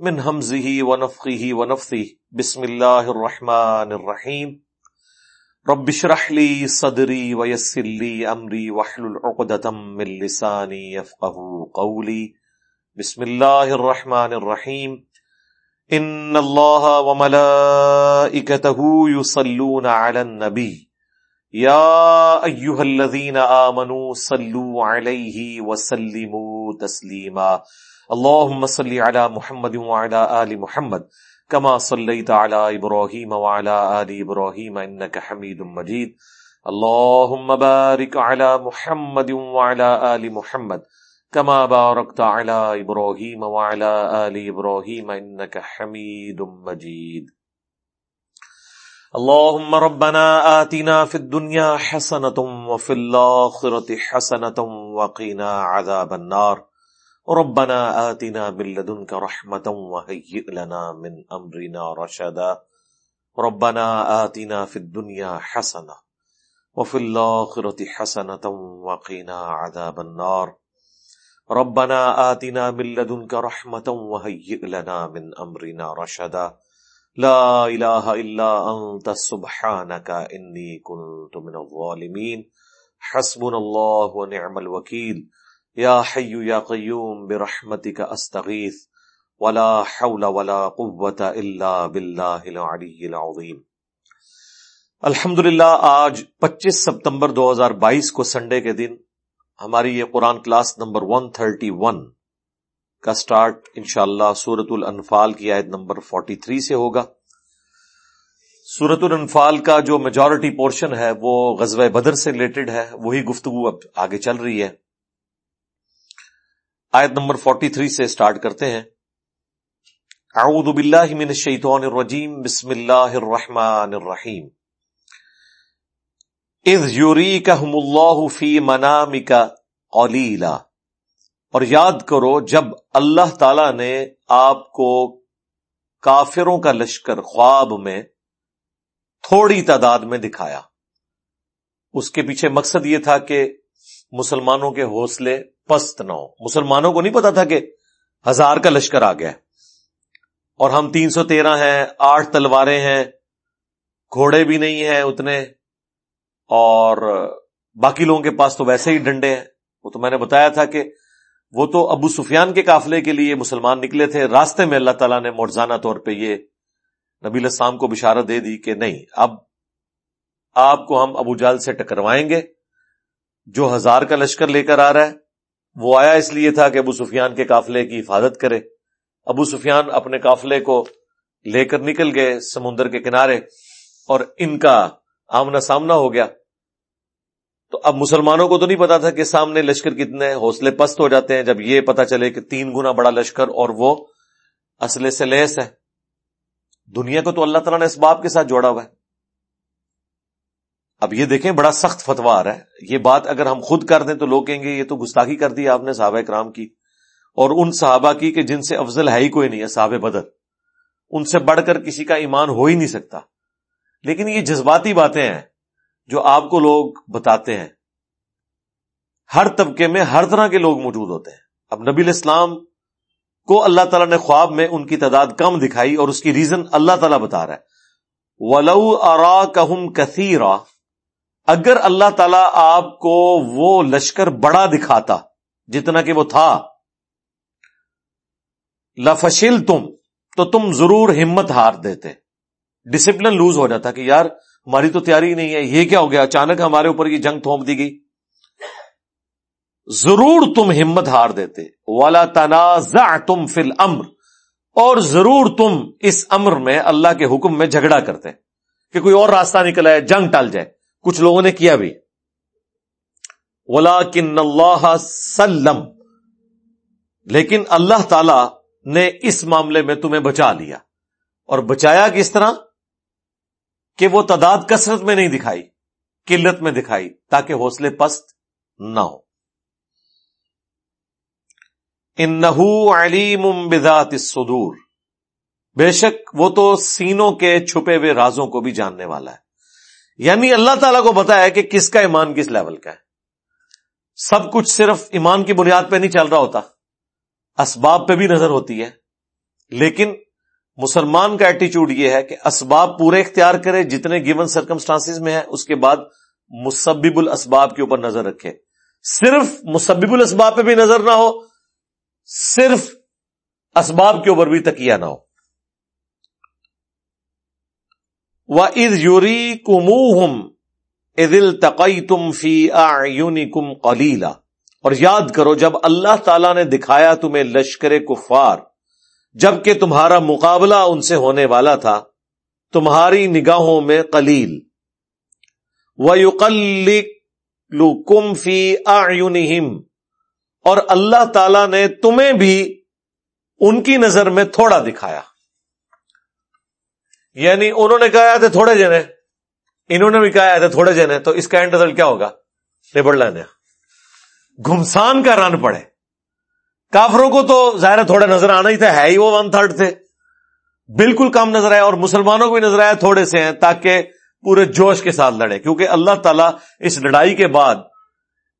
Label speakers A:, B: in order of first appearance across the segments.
A: من همزه ونفخه ونفثه بسم الله الرحمن الرحيم رب اشرح لي صدري ويسر لي امري واحلل عقدة من لساني يفقهوا قولي بسم الله الرحمن الرحيم ان الله وملائكته يصلون على النبي يا ايها الذين امنوا صلوا عليه وسلموا تسليما اللهم صل على محمد وعلى آل محمد كما صليت على إبراهيم وعلى آل إبراهيم إنك حميد مجيد اللهم بارك على محمد وعلى آل محمد كما باركت على إبراهيم وعلى آل إبراهيم إنك حميد مجيد اللهم ربنا آتنا في الدنيا حسنة وفي الآخرة حسنة وقنا عذاب النار. ربنا آتنا من لدنك رحمة وهيئ لنا من أمرنا رشدا. ربنا آتنا في الدنيا حسنة وفي الآخرة حسنة وقنا عذاب النار. ربنا آتنا من لدنك رحمة وهيئ لنا من أمرنا رشدا. لا إله إلا أنت، سبحانك إني كنت من الظالمين. حسبنا الله ونعم الوكيل. یا حی یا قیوم برحمتک استغیث ولا حول ولا قوت الا باللہ العلی العظیم الحمد آج پچیس ستمبر دو ہزار بائیس کو سنڈے کے دن ہماری یہ قرآن class number one thirty one کا سٹارٹ انشاءاللہ سورت الانفال کی آیت نمبر فورٹی تھری سے ہوگا۔ سورت الانفال کا جو میجورٹی پورشن ہے، وہ غزوہ بدر سے ریلیٹڈ ہے، وہی گفتگو اب آگے چل رہی ہے۔ آیت نمبر 43 سے سٹارٹ کرتے ہیں۔ اعوذ باللہ من الشیطان الرجیم، بسم اللہ الرحمن الرحیم۔ اذ یوریکہم اللہ فی منامک قلیلا۔ اور یاد کرو، جب اللہ تعالی نے آپ کو کافروں کا لشکر خواب میں تھوڑی تعداد میں دکھایا، اس کے پیچھے مقصد یہ تھا کہ مسلمانوں کے حوصلے پست نہ ہو۔ مسلمانوں کو نہیں پتا تھا کہ ہزار کا لشکر آ گیا اور ہم تین سو تیرہ ہیں، آٹھ تلواریں ہیں، گھوڑے بھی نہیں ہیں اتنے۔ اور باقی لوگوں کے پاس تو ویسے ہی ڈنڈے ہیں۔ وہ تو میں نے بتایا تھا کہ وہ تو ابو سفیان کے قافلے کے لیے مسلمان نکلے تھے۔ راستے میں اللہ تعالیٰ نے مرزانہ طور پہ یہ نبی السلام کو بشارت دے دی کہ نہیں، اب آپ کو ہم ابو جال سے ٹکروائیں گے۔ جو ہزار کا لشکر لے کر آ رہا ہے وہ آیا اس لیے تھا کہ ابو سفیان کے قافلے کی حفاظت کرے۔ ابو سفیان اپنے قافلے کو لے کر نکل گئے سمندر کے کنارے اور ان کا آمنا سامنا ہو گیا۔ تو اب مسلمانوں کو تو نہیں پتا تھا کہ سامنے لشکر کتنے حوصلے پست ہو جاتے ہیں۔ جب یہ پتا چلے کہ تین گنا بڑا لشکر اور وہ اسلحے سے لیس ہے۔ دنیا کو تو اللہ تعالیٰ نے اس باپ کے ساتھ جوڑا ہوا ہے۔ اب یہ دیکھیں، بڑا سخت فتوا رہا ہے۔ یہ بات اگر ہم خود کر دیں تو لوگ کہیں گے، یہ تو گستاخی کر دی آپ نے صحابہ کرام کی۔ اور ان صحابہ کی کہ جن سے افضل ہے ہی کوئی نہیں ہے صحابہ بدر۔ ان سے بڑھ کر کسی کا ایمان ہو ہی نہیں سکتا۔ لیکن یہ جذباتی باتیں ہیں جو آپ کو لوگ بتاتے ہیں۔ ہر طبقے میں ہر طرح کے لوگ موجود ہوتے ہیں۔ اب نبی الاسلام کو اللہ تعالیٰ نے خواب میں ان کی تعداد کم دکھائی اور اس کی ریزن اللہ تعالیٰ بتا رہا ہے۔ ولو ارا کہم کثیرا اگر اللہ تعالی آپ کو وہ لشکر بڑا دکھاتا، جتنا کہ وہ تھا لفشل تم تو تم ضرور ہمت ہار دیتے۔ ڈسپلن لوز ہو جاتا کہ یار، ہماری تو تیاری نہیں ہے، یہ کیا ہو گیا؟ اچانک ہمارے اوپر یہ جنگ تھوپ دی گئی۔ ضرور تم ہمت ہار دیتے۔ والا تنازع تم فل امر اور ضرور تم اس امر میں اللہ کے حکم میں جھگڑا کرتے۔ کہ کوئی اور راستہ نکل آئے، جنگ ٹل جائے۔ کچھ لوگوں نے کیا بھی۔ ولا کن اللہ سلم۔ لیکن اللہ تعالی نے اس معاملے میں تمہیں بچا لیا۔ اور بچایا کس طرح؟ کہ وہ تعداد کثرت میں نہیں دکھائی، قلت میں دکھائی، تاکہ حوصلے پست نہ ہو۔ ان علیم بذات الصدور۔ بے شک وہ تو سینوں کے چھپے ہوئے رازوں کو بھی جاننے والا ہے۔ یعنی اللہ تعالیٰ کو بتایا ہے کہ کس کا ایمان کس لیول کا ہے۔ سب کچھ صرف ایمان کی بنیاد پہ نہیں چل رہا ہوتا، اسباب پہ بھی نظر ہوتی ہے۔ لیکن مسلمان کا ایٹیچیوڈ یہ ہے کہ اسباب پورے اختیار کرے، جتنے گیون سرکمسٹانس میں ہے اس کے بعد مسبب الاسباب کے اوپر نظر رکھے۔ صرف مسبب الاسباب پہ بھی نظر نہ ہو، صرف اسباب کے اوپر بھی تکیا نہ ہو۔ وہ از یوری کم ادل تقئی تم فی آنی کم اور یاد کرو، جب اللہ تعالی نے دکھایا تمہیں لشکر کفار، جبکہ تمہارا مقابلہ ان سے ہونے والا تھا، تمہاری نگاہوں میں قلیل۔ و کم فی آئم اور اللہ تعالی نے تمہیں بھی ان کی نظر میں تھوڑا دکھایا۔ یعنی انہوں نے کہا تھے تھوڑے جنے۔ انہوں نے بھی کہا تھے تھوڑے جنے۔ تو اس کا اینڈ رزلٹ کیا ہوگا؟ نبڑ لینے گھمسان کا رن پڑے۔ کافروں کو تو ظاہر تھوڑا نظر آنا ہی تھا ہے ہی وہ ون تھرڈ تھے۔ بالکل کم نظر آئے اور مسلمانوں کو بھی نظر آیا تھوڑے سے ہیں تاکہ پورے جوش کے ساتھ لڑے۔ کیونکہ اللہ تعالیٰ اس لڑائی کے بعد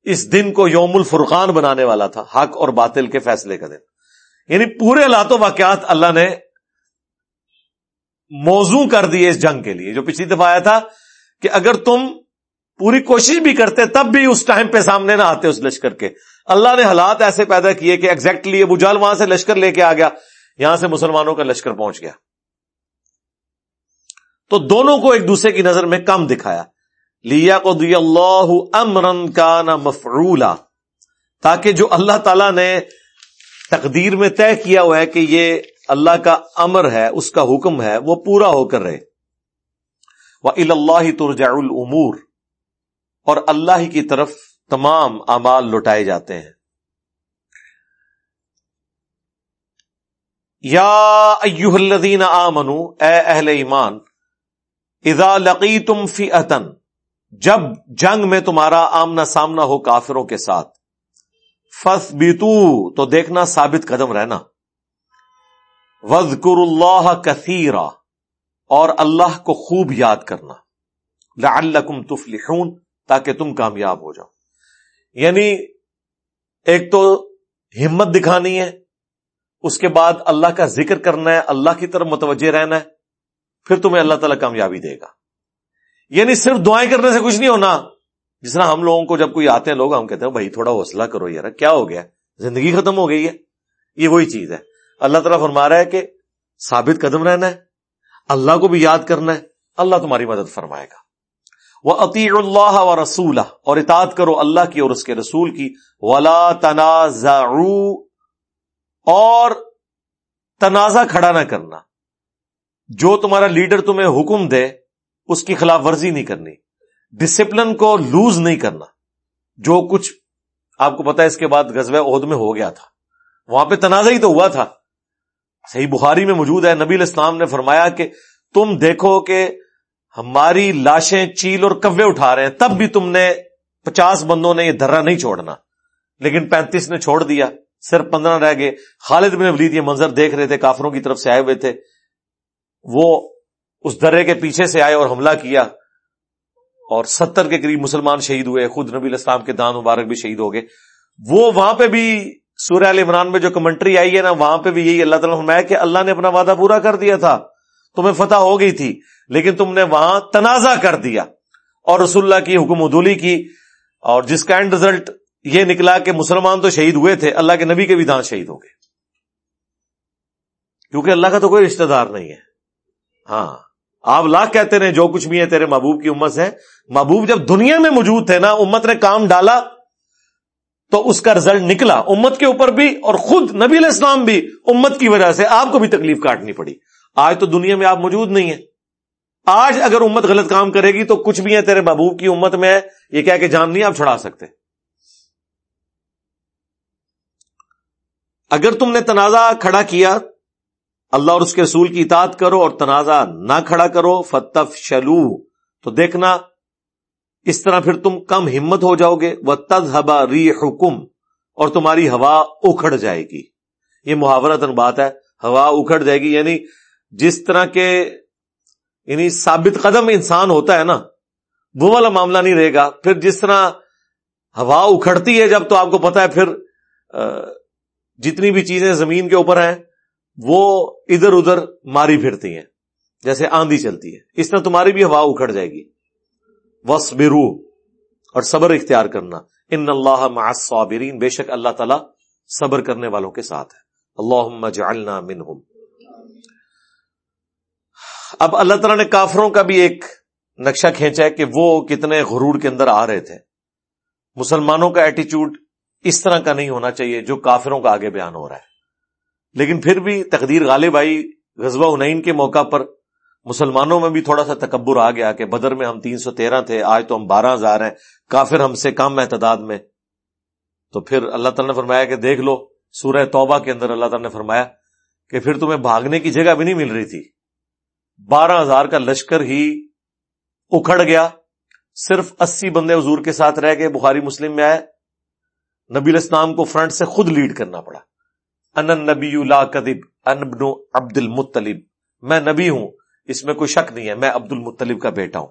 A: اس دن کو یوم الفرقان بنانے والا تھا، حق اور باطل کے فیصلے کا دن۔ یعنی پورے لات و واقعات اللہ نے موزوں کر دیے اس جنگ کے لیے، جو پچھلی دفعہ آیا تھا کہ اگر تم پوری کوشش بھی کرتے، تب بھی اس ٹائم پہ سامنے نہ آتے اس لشکر کے۔ اللہ نے حالات ایسے پیدا کیے کہ ایگزیکٹلی ابو جال وہاں سے لشکر لے کے آ گیا، یہاں سے مسلمانوں کا لشکر پہنچ گیا۔ تو دونوں کو ایک دوسرے کی نظر میں کم دکھایا۔ لیا کو دی اللہ امرن کا نہ مفرولا تاکہ جو اللہ تعالی نے تقدیر میں طے کیا ہوا ہے کہ یہ اللہ کا امر ہے، اس کا حکم ہے، وہ پورا ہو کر رہے۔ وہ اللہ ترجع العمور اور اللہ کی طرف تمام امال لٹائے جاتے ہیں۔ یا ایوہ الذین آمنو، اے اہل ایمان، اذا لقیتم فئتن جب جنگ میں تمہارا آمنا سامنا ہو کافروں کے ساتھ فس تو دیکھنا ثابت قدم رہنا۔ وزقر اللہ کثیرا اور اللہ کو خوب یاد کرنا۔ لعلکم تفلحون تاکہ تم کامیاب ہو جاؤ۔ یعنی ایک تو ہمت دکھانی ہے، اس کے بعد اللہ کا ذکر کرنا ہے، اللہ کی طرف متوجہ رہنا ہے، پھر تمہیں اللہ تعالیٰ کامیابی دے گا۔ یعنی صرف دعائیں کرنے سے کچھ نہیں ہونا۔ جس طرح ہم لوگوں کو جب کوئی آتے ہیں، لوگ ہم کہتے ہیں، بھائی تھوڑا حوصلہ کرو یار، کیا ہو گیا؟ زندگی ختم ہو گئی ہے۔ یہ وہی چیز ہے۔ اللہ تعالیٰ فرما رہا ہے کہ ثابت قدم رہنا ہے، اللہ کو بھی یاد کرنا ہے، اللہ تمہاری مدد فرمائے گا۔ وہ عطی اللہ و رسول اور اطاعت کرو اللہ کی اور اس کے رسول کی۔ ولا تنازع اور تنازع کھڑا نہ کرنا۔ جو تمہارا لیڈر تمہیں حکم دے، اس کی خلاف ورزی نہیں کرنی۔ ڈسپلن کو لوز نہیں کرنا۔ جو کچھ آپ کو پتا ہے، اس کے بعد غزب عہد میں ہو گیا تھا۔ وہاں پہ تنازع ہی تو ہوا تھا۔ صحیح بخاری میں موجود ہے، نبی الاسلام نے فرمایا کہ تم دیکھو کہ ہماری لاشیں چیل اور کوے اٹھا رہے ہیں، تب بھی تم نے پچاس بندوں نے یہ درا نہیں چھوڑنا۔ لیکن پینتیس نے چھوڑ دیا، صرف پندرہ رہ گئے۔ خالد بن ولید یہ منظر دیکھ رہے تھے، کافروں کی طرف سے آئے ہوئے تھے۔ وہ اس درے کے پیچھے سے آئے اور حملہ کیا اور ستر کے قریب مسلمان شہید ہوئے، خود نبی الاسلام کے دان مبارک بھی شہید ہو گئے۔ وہ وہاں پہ بھی سورہ عال عمران میں جو کمنٹری آئی ہے نا، وہاں پہ بھی یہی اللہ تعالیٰ فرمایا کہ اللہ نے اپنا وعدہ پورا کر دیا تھا۔ تمہیں فتح ہو گئی تھی، لیکن تم نے وہاں تنازع کر دیا۔ اور رسول اللہ کی حکم ادولی کی، اور جس کا اینڈ ریزلٹ یہ نکلا کہ مسلمان تو شہید ہوئے تھے، اللہ کے نبی کے بھی دانت شہید ہو گئے کیونکہ اللہ کا تو کوئی رشتہ دار نہیں ہے۔ ہاں آپ لاکھ کہتے رہے جو کچھ بھی ہے تیرے محبوب کی امت سے محبوب جب دنیا میں موجود تھے نا، امت نے کام ڈالا۔ تو اس کا رزلٹ نکلا امت کے اوپر بھی اور خود نبی علیہ السلام بھی امت کی وجہ سے آپ کو بھی تکلیف کاٹنی پڑی۔ آج تو دنیا میں آپ موجود نہیں ہیں۔ آج اگر امت غلط کام کرے گی تو کچھ بھی ہے تیرے محبوب کی امت میں ہے یہ کہہ کے جان نہیں آپ چھڑا سکتے۔ اگر تم نے تنازع کھڑا کیا، اللہ اور اس کے رسول کی اطاعت کرو اور تنازع نہ کھڑا کرو فتف شلو تو دیکھنا اس طرح پھر تم کم ہمت ہو جاؤ گے وہ تز ہبا ری حکم اور تمہاری ہوا اکھڑ جائے گی۔ یہ محاورت بات ہے، ہوا اکھڑ جائے گی یعنی جس طرح کے یعنی ثابت قدم انسان ہوتا ہے نا، وہ والا معاملہ نہیں رہے گا۔ پھر جس طرح ہوا اکھڑتی ہے، جب تو آپ کو پتا ہے، پھر جتنی بھی چیزیں زمین کے اوپر ہیں، وہ ادھر ادھر ماری پھرتی ہیں، جیسے آندھی چلتی ہے۔ اس طرح تمہاری بھی ہوا اکھڑ جائے گی۔ وسبرو اور صبر اختیار کرنا۔ ان اللہ معصابرین بے شک اللہ تعالی صبر کرنے والوں کے ساتھ ہے۔ اللہ جعلنا منہم اب اللہ تعالیٰ نے کافروں کا بھی ایک نقشہ کھینچا ہے کہ وہ کتنے غرور کے اندر آ رہے تھے۔ مسلمانوں کا ایٹیچیوڈ اس طرح کا نہیں ہونا چاہیے جو کافروں کا آگے بیان ہو رہا ہے۔ لیکن پھر بھی تقدیر غالب آئی غزوہ ہنین کے موقع پر۔ مسلمانوں میں بھی تھوڑا سا تکبر آ گیا کہ بدر میں ہم تین سو تیرہ تھے، آج تو ہم بارہ ہزار ہیں، کافر ہم سے کم ہے تعداد میں۔ تو پھر اللہ تعالیٰ نے فرمایا کہ دیکھ لو، سورہ توبہ کے اندر اللہ تعالیٰ نے فرمایا کہ پھر تمہیں بھاگنے کی جگہ بھی نہیں مل رہی تھی۔ بارہ ہزار کا لشکر ہی اکھڑ گیا، صرف اسی بندے حضور کے ساتھ رہ گئے، بخاری مسلم میں آئے نبی الاسلام کو فرنٹ سے خود لیڈ کرنا پڑا۔ ان نبی کدب انبن عبد المطلب۔ میں نبی ہوں اس میں کوئی شک نہیں ہے، میں عبد المطلب کا بیٹا ہوں۔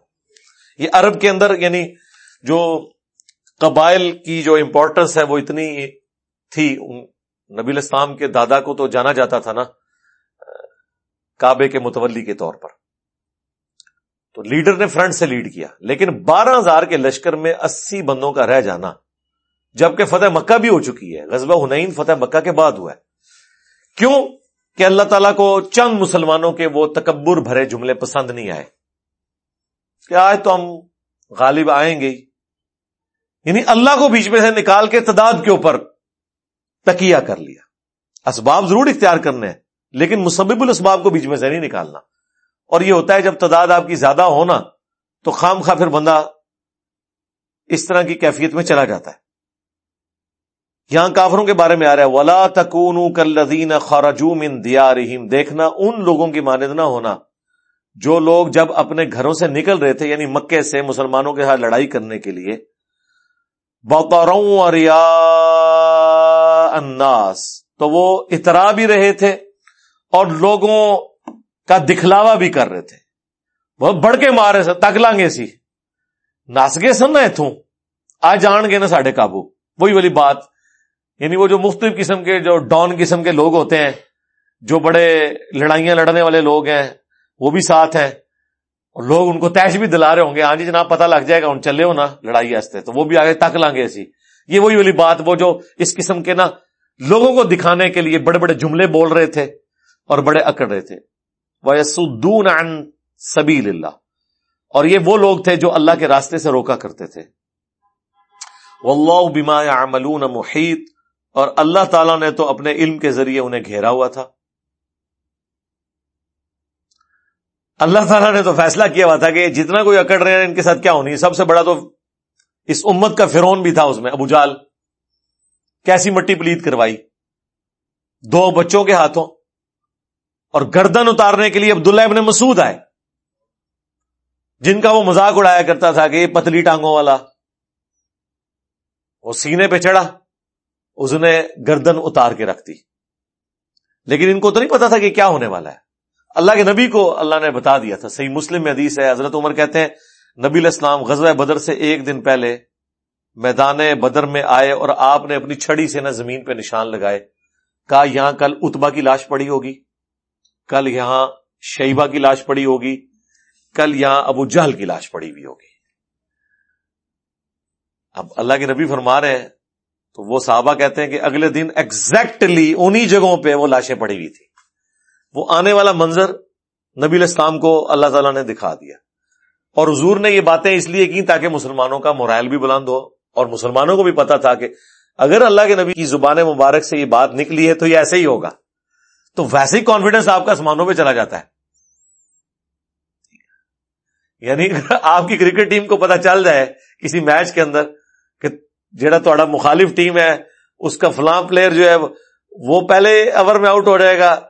A: یہ عرب کے اندر یعنی جو قبائل کی جو امپورٹنس ہے، وہ اتنی تھی۔ نبی الاسلام کے دادا کو تو جانا جاتا تھا نا، کعبے کے متولی کے طور پر۔ تو لیڈر نے فرنٹ سے لیڈ کیا، لیکن بارہ ہزار کے لشکر میں اسی بندوں کا رہ جانا۔ جبکہ فتح مکہ بھی ہو چکی ہے غزبہ ہنین فتح مکہ کے بعد ہوا ہے۔ کیوں؟ کہ اللہ تعالیٰ کو چند مسلمانوں کے وہ تکبر بھرے جملے پسند نہیں آئے۔ کہ آج تو ہم غالب آئیں گے۔ یعنی اللہ کو بیچ میں سے نکال کے تعداد کے اوپر تکیا کر لیا۔ اسباب ضرور اختیار کرنے ہیں، لیکن مسبب الاسباب کو بیچ میں سے نہیں نکالنا۔ اور یہ ہوتا ہے جب تعداد آپ کی زیادہ ہونا تو خام خواہ پھر بندہ اس طرح کی کیفیت میں چلا جاتا ہے۔ یہاں کافروں کے بارے میں آ رہا ہے، ولا تکون کلین خارجوم ان دیا دیکھنا، ان لوگوں کی مانند نہ ہونا۔ جو لوگ جب اپنے گھروں سے نکل رہے تھے یعنی مکے سے مسلمانوں کے ساتھ لڑائی کرنے کے لیے بوتاروں اور یا اناس تو وہ اترا بھی رہے تھے اور لوگوں کا دکھلاوا بھی کر رہے تھے۔ وہ بڑھ کے مارے تک لیں گے سی۔ ناسگے سن رہے تھوں۔ آج جان گے نا ساڈے قابو۔ وہی والی بات یعنی وہ جو مختلف قسم کے، جو ڈان قسم کے لوگ ہوتے ہیں، جو بڑے لڑائیاں لڑنے والے لوگ ہیں، وہ بھی ساتھ ہیں۔ اور لوگ ان کو تیش بھی دلا رہے ہوں گے ہاں جی جناب، پتہ لگ جائے گا ان چلے ہو نا لڑائی ہستے تو وہ بھی آگے تک لیں گے ایسی۔ یہ وہی والی بات، وہ جو اس قسم کے نا لوگوں کو دکھانے کے لیے بڑے بڑے جملے بول رہے تھے اور بڑے اکڑ رہے تھے۔ وہ سبیل اللہ اور یہ وہ لوگ تھے جو اللہ کے راستے سے روکا کرتے تھے۔ واللہ بما يعملون محیط اور اللہ تعالیٰ نے تو اپنے علم کے ذریعے انہیں گھیرا ہوا تھا۔ اللہ تعالیٰ نے تو فیصلہ کیا ہوا تھا کہ جتنا کوئی اکڑ رہے ہیں، ان کے ساتھ کیا ہونی سب سے بڑا تو اس امت کا فرون بھی تھا اس میں، ابو جال۔ کیسی مٹی پلیت کروائی؟ دو بچوں کے ہاتھوں۔ اور گردن اتارنے کے لیے عبداللہ ابن مسعود آئے۔ جن کا وہ مذاق اڑایا کرتا تھا کہ یہ پتلی ٹانگوں والا، وہ سینے پہ چڑھا۔ اس نے گردن اتار کے رکھ دی۔ لیکن ان کو تو نہیں پتا تھا کہ کیا ہونے والا ہے۔ اللہ کے نبی کو اللہ نے بتا دیا تھا۔ صحیح مسلم میں حدیث ہے، حضرت عمر کہتے ہیں، نبی الاسلام غزوہ بدر سے ایک دن پہلے میدان بدر میں آئے اور آپ نے اپنی چھڑی سے نہ زمین پہ نشان لگائے۔ کہا، یہاں کل اتبا کی لاش پڑی ہوگی۔ کل یہاں شیبہ کی لاش پڑی ہوگی۔ کل یہاں ابو جہل کی لاش پڑی ہوئی ہوگی۔ اب اللہ کے نبی فرما رہے ہیں تو وہ صحابہ کہتے ہیں کہ اگلے دن ایگزیکٹلی انہی جگہوں پہ وہ لاشیں پڑی ہوئی تھی وہ آنے والا منظر نبی الاسلام کو اللہ تعالیٰ نے دکھا دیا۔ اور حضور نے یہ باتیں اس لیے کی تاکہ مسلمانوں کا مرائل بھی بلند ہو اور مسلمانوں کو بھی پتا تھا کہ اگر اللہ کے نبی کی زبان مبارک سے یہ بات نکلی ہے تو یہ ایسے ہی ہوگا۔ تو ویسے ہی کانفیڈنس آپ کا آسمانوں پہ چلا جاتا ہے۔ یعنی آپ کی کرکٹ ٹیم کو پتا چل جائے کسی میچ کے اندر کہ جہاں تھوڑا مخالف ٹیم ہے، اس کا فلاں پلیئر جو ہے، وہ پہلے اوور میں آؤٹ ہو جائے گا۔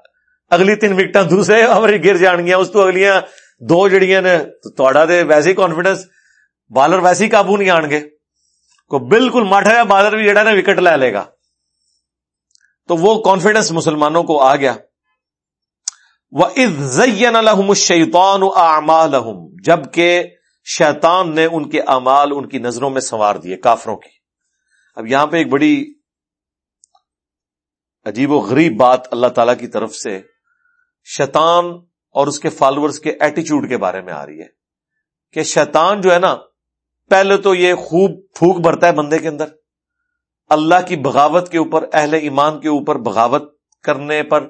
A: اگلی تین وکٹاں دوسرے اوور گر جان گیا اس تو اگلیاں دو جڑیاں نے۔ تھوڑا دے ویسے کانفیڈنس بالر ویسے ہی قابو نہیں آن گے کو بالکل ماٹھا بالر بھی جڑا نا وکٹ لے لے گا۔ تو وہ کانفیڈنس مسلمانوں کو آ گیا۔ وہ شیطان جبکہ شیطان نے ان کے امال ان کی نظروں میں سنوار دیے کافروں کی اب یہاں پہ ایک بڑی عجیب و غریب بات اللہ تعالی کی طرف سے شیطان اور اس کے فالوورز کے ایٹیچیوڈ کے بارے میں آ رہی ہے کہ شیطان جو ہے نا، پہلے تو یہ خوب پھوک بھرتا ہے بندے کے اندر۔ اللہ کی بغاوت کے اوپر، اہل ایمان کے اوپر بغاوت کرنے پر،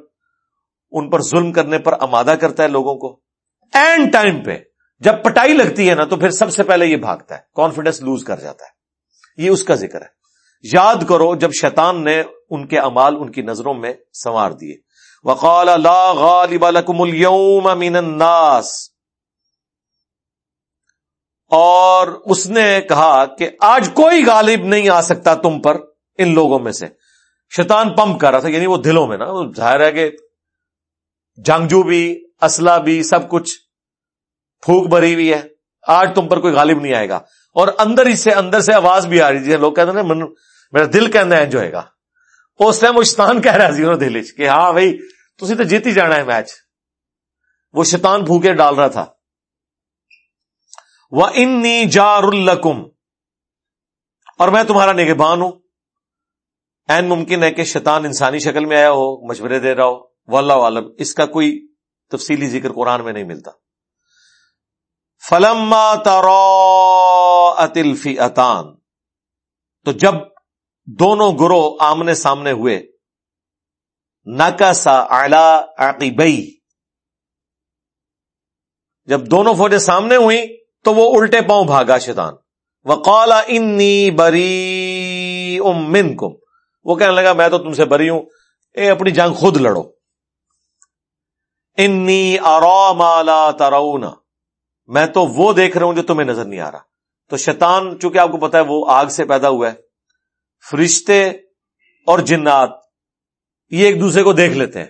A: ان پر ظلم کرنے پر آمادہ کرتا ہے لوگوں کو۔ اینڈ ٹائم پہ، جب پٹائی لگتی ہے نا، تو پھر سب سے پہلے یہ بھاگتا ہے۔ کانفیڈنس لوز کر جاتا ہے۔ یہ اس کا ذکر ہے۔ یاد کرو جب شیطان نے ان کے امال ان کی نظروں میں سنوار دیے۔ وقال لا غالب لكم اليوم من الناس۔ اور اس نے کہا کہ آج کوئی غالب نہیں آ سکتا تم پر ان لوگوں میں سے۔ شیطان پمپ کر رہا تھا یعنی وہ دلوں میں نا ظاہر ہے کہ جنگجو بھی، اسلحہ بھی، سب کچھ پھوک بھری ہوئی ہے۔ آج تم پر کوئی غالب نہیں آئے گا۔ اور اندر ہی سے اندر سے آواز بھی آ رہی ہے لوگ کہتے ہیں میرا دل کہنا ہے جو ہے گا اس ٹائم وہ شیطان کہہ رہا سی دل کہ ہاں بھائی تھی تو جیت ہی جانا ہے میچ۔ وہ شیطان پھوکے ڈال رہا تھا۔ وہ انی جار الکم اور میں تمہارا نگہبان ہوں۔ این ممکن ہے کہ شیطان انسانی شکل میں آیا ہو، مشورے دے رہا ہو۔ واللہ عالم، اس کا کوئی تفصیلی ذکر قرآن میں نہیں ملتا۔ فلما اتلفی اتان تو جب دونوں گروہ آمنے سامنے ہوئے نکسا عقیبئی جب دونوں فوجیں سامنے ہوئی تو وہ الٹے پاؤں بھاگا شیطان۔ وقال انی بری امن کم وہ کہنے لگا، میں تو تم سے بری ہوں۔ اے اپنی جنگ خود لڑو۔ انی ارا مالا ترونا میں تو وہ دیکھ رہا ہوں جو تمہیں نظر نہیں آ رہا۔ تو شیطان چونکہ آپ کو پتا ہے وہ آگ سے پیدا ہوا ہے، فرشتے اور جنات یہ ایک دوسرے کو دیکھ لیتے ہیں۔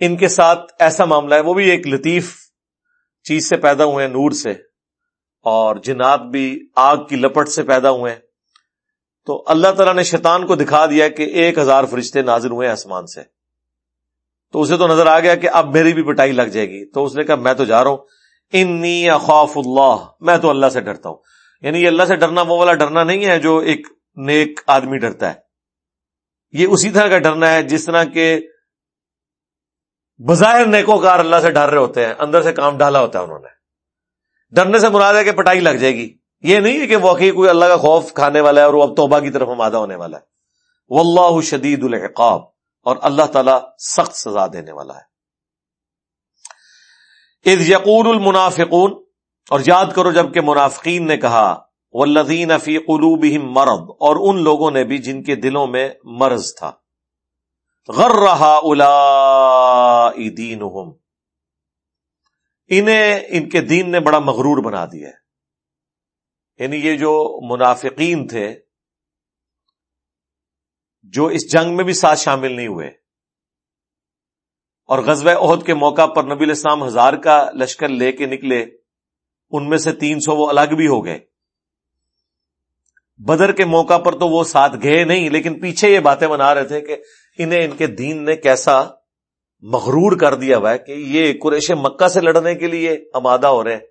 A: ان کے ساتھ ایسا معاملہ ہے، وہ بھی ایک لطیف چیز سے پیدا ہوئے ہیں، نور سے، اور جنات بھی آگ کی لپٹ سے پیدا ہوئے ہیں۔ تو اللہ تعالیٰ نے شیطان کو دکھا دیا کہ ایک ہزار فرشتے نازل ہوئے ہیں آسمان سے۔ تو اسے تو نظر آ گیا کہ اب میری بھی پٹائی لگ جائے گی۔ تو اس نے کہا، میں تو جا رہا ہوں۔ انی اخاف اللہ. میں تو اللہ سے ڈرتا ہوں. یعنی یہ اللہ سے ڈرنا وہ والا ڈرنا نہیں ہے جو ایک نیک آدمی ڈرتا ہے. یہ اسی طرح کا ڈرنا ہے جس طرح کے بظاہر نیکو کار اللہ سے ڈر رہے ہوتے ہیں، اندر سے کام ڈالا ہوتا ہے انہوں نے. ڈرنے سے مراد ہے کہ پٹائی لگ جائے گی. یہ نہیں ہے کہ واقعی کوئی اللہ کا خوف کھانے والا ہے اور وہ اب توبہ کی طرف آمادہ ہونے والا ہے. واللہ شدید العقاب اور اللہ تعالی سخت سزا دینے والا ہے. یقول المنافقون، اور یاد کرو جبکہ منافقین نے کہا، والذین فی قلوبہم مرض، اور ان لوگوں نے بھی جن کے دلوں میں مرض تھا۔ غر رہا الا دینہم۔ انہیں، ان کے دین نے بڑا مغرور بنا دیا یعنی یہ جو منافقین تھے، جو اس جنگ میں بھی ساتھ شامل نہیں ہوئے۔ اور غزوہ عہد کے موقع پر نبی الاسلام ہزار کا لشکر لے کے نکلے، ان میں سے تین سو وہ الگ بھی ہو گئے۔ بدر کے موقع پر تو وہ ساتھ گئے نہیں، لیکن پیچھے یہ باتیں بنا رہے تھے کہ انہیں ان کے دین نے کیسا مغرور کر دیا ہوا ہے کہ یہ قریش مکہ سے لڑنے کے لیے آمادہ ہو رہے ہیں،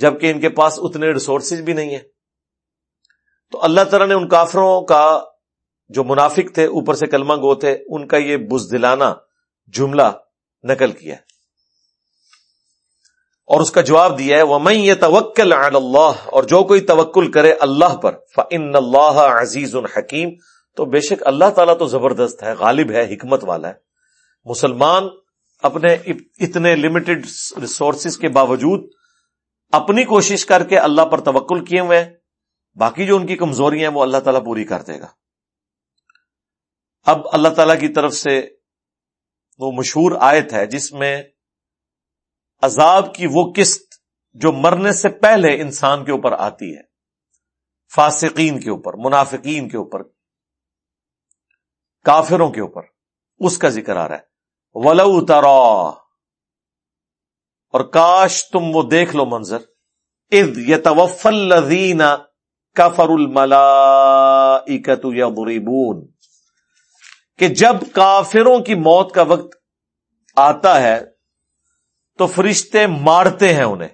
A: جبکہ ان کے پاس اتنے ریسورسز بھی نہیں ہیں۔ تو اللہ تعالیٰ نے ان کافروں کا جو منافق تھے، اوپر سے کلمہ گو تھے، ان کا یہ بزدلانہ جملہ نقل کیا اور اس کا جواب دیا ہے وہ میں یہ توکل اللہ اور جو کوئی توکل کرے اللہ پر فن اللہ عزیز الحکیم تو بے شک اللہ تعالیٰ تو زبردست ہے، غالب ہے، حکمت والا ہے۔ مسلمان اپنے اتنے لمیٹڈ ریسورسز کے باوجود اپنی کوشش کر کے اللہ پر توکل کیے ہوئے باقی جو ان کی کمزوری ہیں، وہ اللہ تعالیٰ پوری کر دے گا۔ اب اللہ تعالی کی طرف سے وہ مشہور آیت ہے جس میں عذاب کی وہ قسط جو مرنے سے پہلے انسان کے اوپر آتی ہے، فاسقین کے اوپر، منافقین کے اوپر، کافروں کے اوپر، اس کا ذکر آ رہا ہے۔ ولو ترا، اور کاش تم وہ دیکھ لو منظر۔ اد یتوفل کفر الملا یا غریبون کہ جب کافروں کی موت کا وقت آتا ہے تو فرشتے مارتے ہیں انہیں۔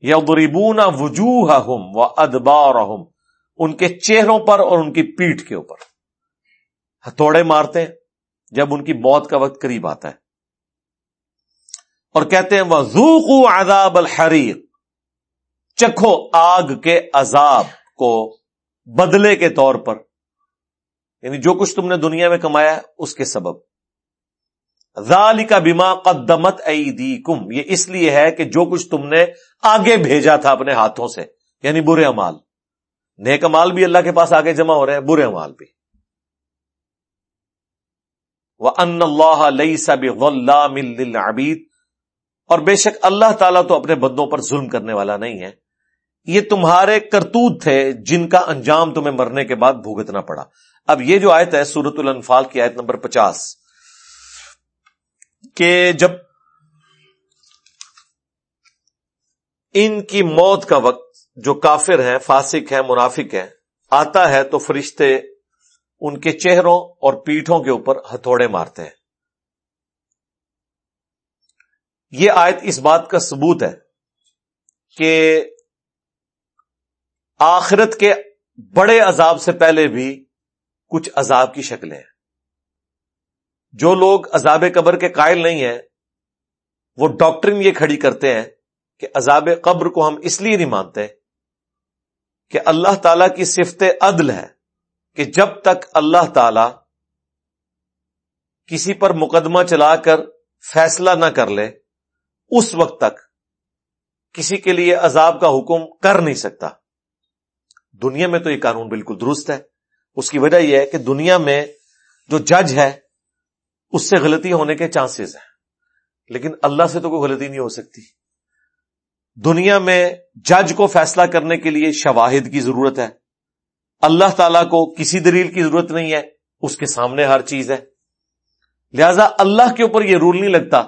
A: یا غریبون وجوہ و ادبار ان کے چہروں پر اور ان کی پیٹھ کے اوپر۔ ہتھوڑے مارتے ہیں جب ان کی موت کا وقت قریب آتا ہے۔ اور کہتے ہیں وہ زوکو عذاب الحریق چکھو آگ کے عذاب کو بدلے کے طور پر۔ یعنی جو کچھ تم نے دنیا میں کمایا اس کے سبب۔ ذالی کا بیما قدمت ایدیکم، یہ اس لیے ہے کہ جو کچھ تم نے آگے بھیجا تھا اپنے ہاتھوں سے یعنی برے امال نیک امال بھی اللہ کے پاس آگے جمع ہو رہے ہیں، برے امال بھی۔ وہ ان اللہ لئی سب عبید اور بے شک اللہ تعالیٰ تو اپنے بندوں پر ظلم کرنے والا نہیں ہے۔ یہ تمہارے کرتوت تھے جن کا انجام تمہیں مرنے کے بعد بھوگتنا پڑا۔ اب یہ جو آیت ہے سورت الانفال کی آیت نمبر پچاس، کہ جب ان کی موت کا وقت جو کافر ہیں، فاسق ہیں، منافق ہیں، آتا ہے تو فرشتے ان کے چہروں اور پیٹھوں کے اوپر ہتھوڑے مارتے ہیں۔ یہ آیت اس بات کا ثبوت ہے کہ آخرت کے بڑے عذاب سے پہلے بھی کچھ عذاب کی شکلیں ہیں۔ جو لوگ عذاب قبر کے قائل نہیں ہیں، وہ ڈاکٹرن یہ کھڑی کرتے ہیں کہ عذاب قبر کو ہم اس لیے نہیں مانتے کہ اللہ تعالی کی صفت عدل ہے کہ جب تک اللہ تعالی کسی پر مقدمہ چلا کر فیصلہ نہ کر لے، اس وقت تک کسی کے لیے عذاب کا حکم کر نہیں سکتا۔ دنیا میں تو یہ قانون بالکل درست ہے۔ اس کی وجہ یہ ہے کہ دنیا میں جو جج ہے، اس سے غلطی ہونے کے چانسز ہیں۔ لیکن اللہ سے تو کوئی غلطی نہیں ہو سکتی۔ دنیا میں جج کو فیصلہ کرنے کے لیے شواہد کی ضرورت ہے۔ اللہ تعالی کو کسی دلیل کی ضرورت نہیں ہے۔ اس کے سامنے ہر چیز ہے۔ لہذا اللہ کے اوپر یہ رول نہیں لگتا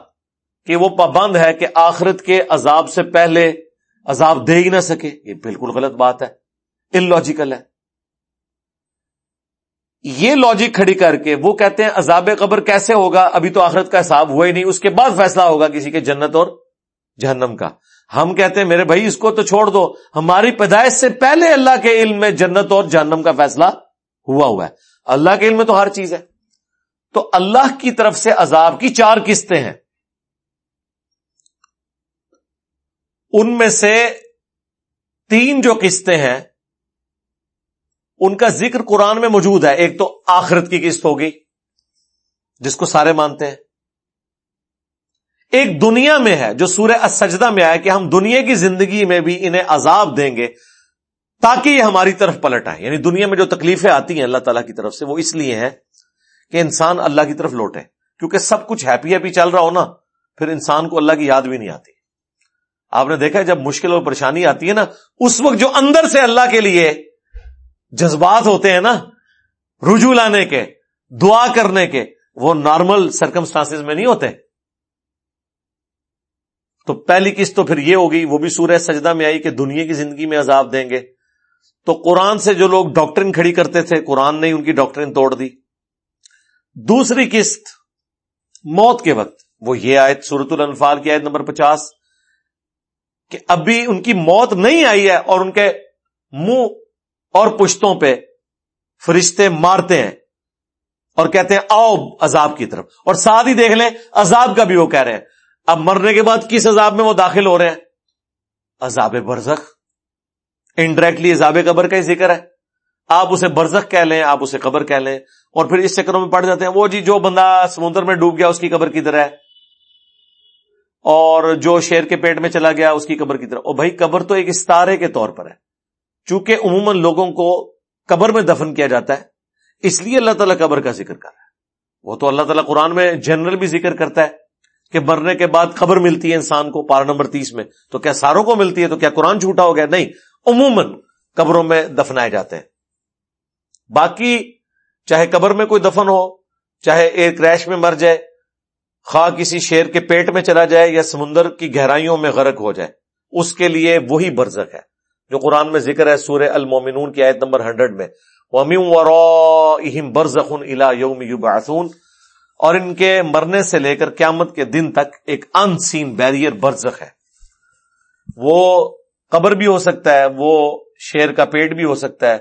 A: کہ وہ پابند ہے کہ آخرت کے عذاب سے پہلے عذاب دے ہی نہ سکے۔ یہ بالکل غلط بات ہے۔ ان لوجیکل ہے۔ یہ لاجک کھڑی کر کے وہ کہتے ہیں عذاب قبر کیسے ہوگا؟ ابھی تو آخرت کا حساب ہوا ہی نہیں۔ اس کے بعد فیصلہ ہوگا کسی کے جنت اور جہنم کا۔ ہم کہتے ہیں میرے بھائی، اس کو تو چھوڑ دو۔ ہماری پیدائش سے پہلے اللہ کے علم میں جنت اور جہنم کا فیصلہ ہوا ہوا ہے۔ اللہ کے علم میں تو ہر چیز ہے۔ تو اللہ کی طرف سے عذاب کی چار قسطیں ہیں۔ ان میں سے تین جو قسطیں ہیں ان کا ذکر قرآن میں موجود ہے۔ ایک تو آخرت کی قسط ہوگی جس کو سارے مانتے ہیں۔ ایک دنیا میں ہے، جو سورہ اسجدہ میں آیا کہ ہم دنیا کی زندگی میں بھی انہیں عذاب دیں گے تاکہ یہ ہماری طرف پلٹ آئے یعنی دنیا میں جو تکلیفیں آتی ہیں اللہ تعالیٰ کی طرف سے، وہ اس لیے ہیں کہ انسان اللہ کی طرف لوٹے۔ کیونکہ سب کچھ ہیپی ہیپی چل رہا ہو نا، پھر انسان کو اللہ کی یاد بھی نہیں آتی۔ آپ نے دیکھا جب مشکل اور پریشانی آتی ہے نا، اس وقت جو اندر سے اللہ کے لیے جذبات ہوتے ہیں نا، رجوع لانے کے، دعا کرنے کے، وہ نارمل سرکمسٹانس میں نہیں ہوتے۔ تو پہلی قسط تو پھر یہ ہوگی وہ بھی سورہ سجدہ میں آئی کہ دنیا کی زندگی میں عذاب دیں گے۔ تو قرآن سے جو لوگ ڈاکٹرن کھڑی کرتے تھے، قرآن نے ان کی ڈاکٹرن توڑ دی۔ دوسری قسط، موت کے وقت، وہ یہ آیت سورت الانفال کی آیت نمبر پچاس، کہ ابھی ان کی موت نہیں آئی ہے اور ان کے منہ اور پشتوں پہ فرشتے مارتے ہیں اور کہتے ہیں، آؤ عذاب کی طرف۔ اور ساتھ ہی دیکھ لیں، عذاب کا بھی وہ کہہ رہے ہیں۔ اب مرنے کے بعد کس عذاب میں وہ داخل ہو رہے ہیں؟ عذاب برزخ۔ انڈائریکٹلی عذاب قبر کا ہی ذکر ہے۔ آپ اسے برزخ کہہ لیں، آپ اسے قبر کہہ لیں، اور پھر اس چکروں میں پڑ جاتے ہیں۔ وہ جی جو بندہ سمندر میں ڈوب گیا، اس کی قبر کی طرح ہے۔ اور جو شیر کے پیٹ میں چلا گیا، اس کی قبر کی اور بھائی، قبر تو ایک استارے کے طور پر ہے۔ چونکہ عموماً لوگوں کو قبر میں دفن کیا جاتا ہے، اس لیے اللہ تعالیٰ قبر کا ذکر کر رہا ہے۔ وہ تو اللہ تعالیٰ قرآن میں جنرل بھی ذکر کرتا ہے کہ مرنے کے بعد خبر ملتی ہے انسان کو پارا نمبر تیس میں۔ تو کیا ساروں کو ملتی ہے؟ تو کیا قرآن جھوٹا ہو گیا؟ نہیں، عموماً قبروں میں دفنائے جاتے ہیں۔ باقی چاہے قبر میں کوئی دفن ہو، چاہے ایئر کریش میں مر جائے، خواہ کسی شیر کے پیٹ میں چلا جائے یا سمندر کی گہرائیوں میں غرق ہو جائے، اس کے لیے وہی برزک ہے۔ جو قرآن میں ذکر ہے سورہ المومنون کی آیت نمبر ہنڈریڈ میں برزخن اور ان کے مرنے سے لے کر قیامت کے دن تک ایک ان سین بیریئر برزخ ہے۔ وہ قبر بھی ہو سکتا ہے، وہ شیر کا پیٹ بھی ہو سکتا ہے،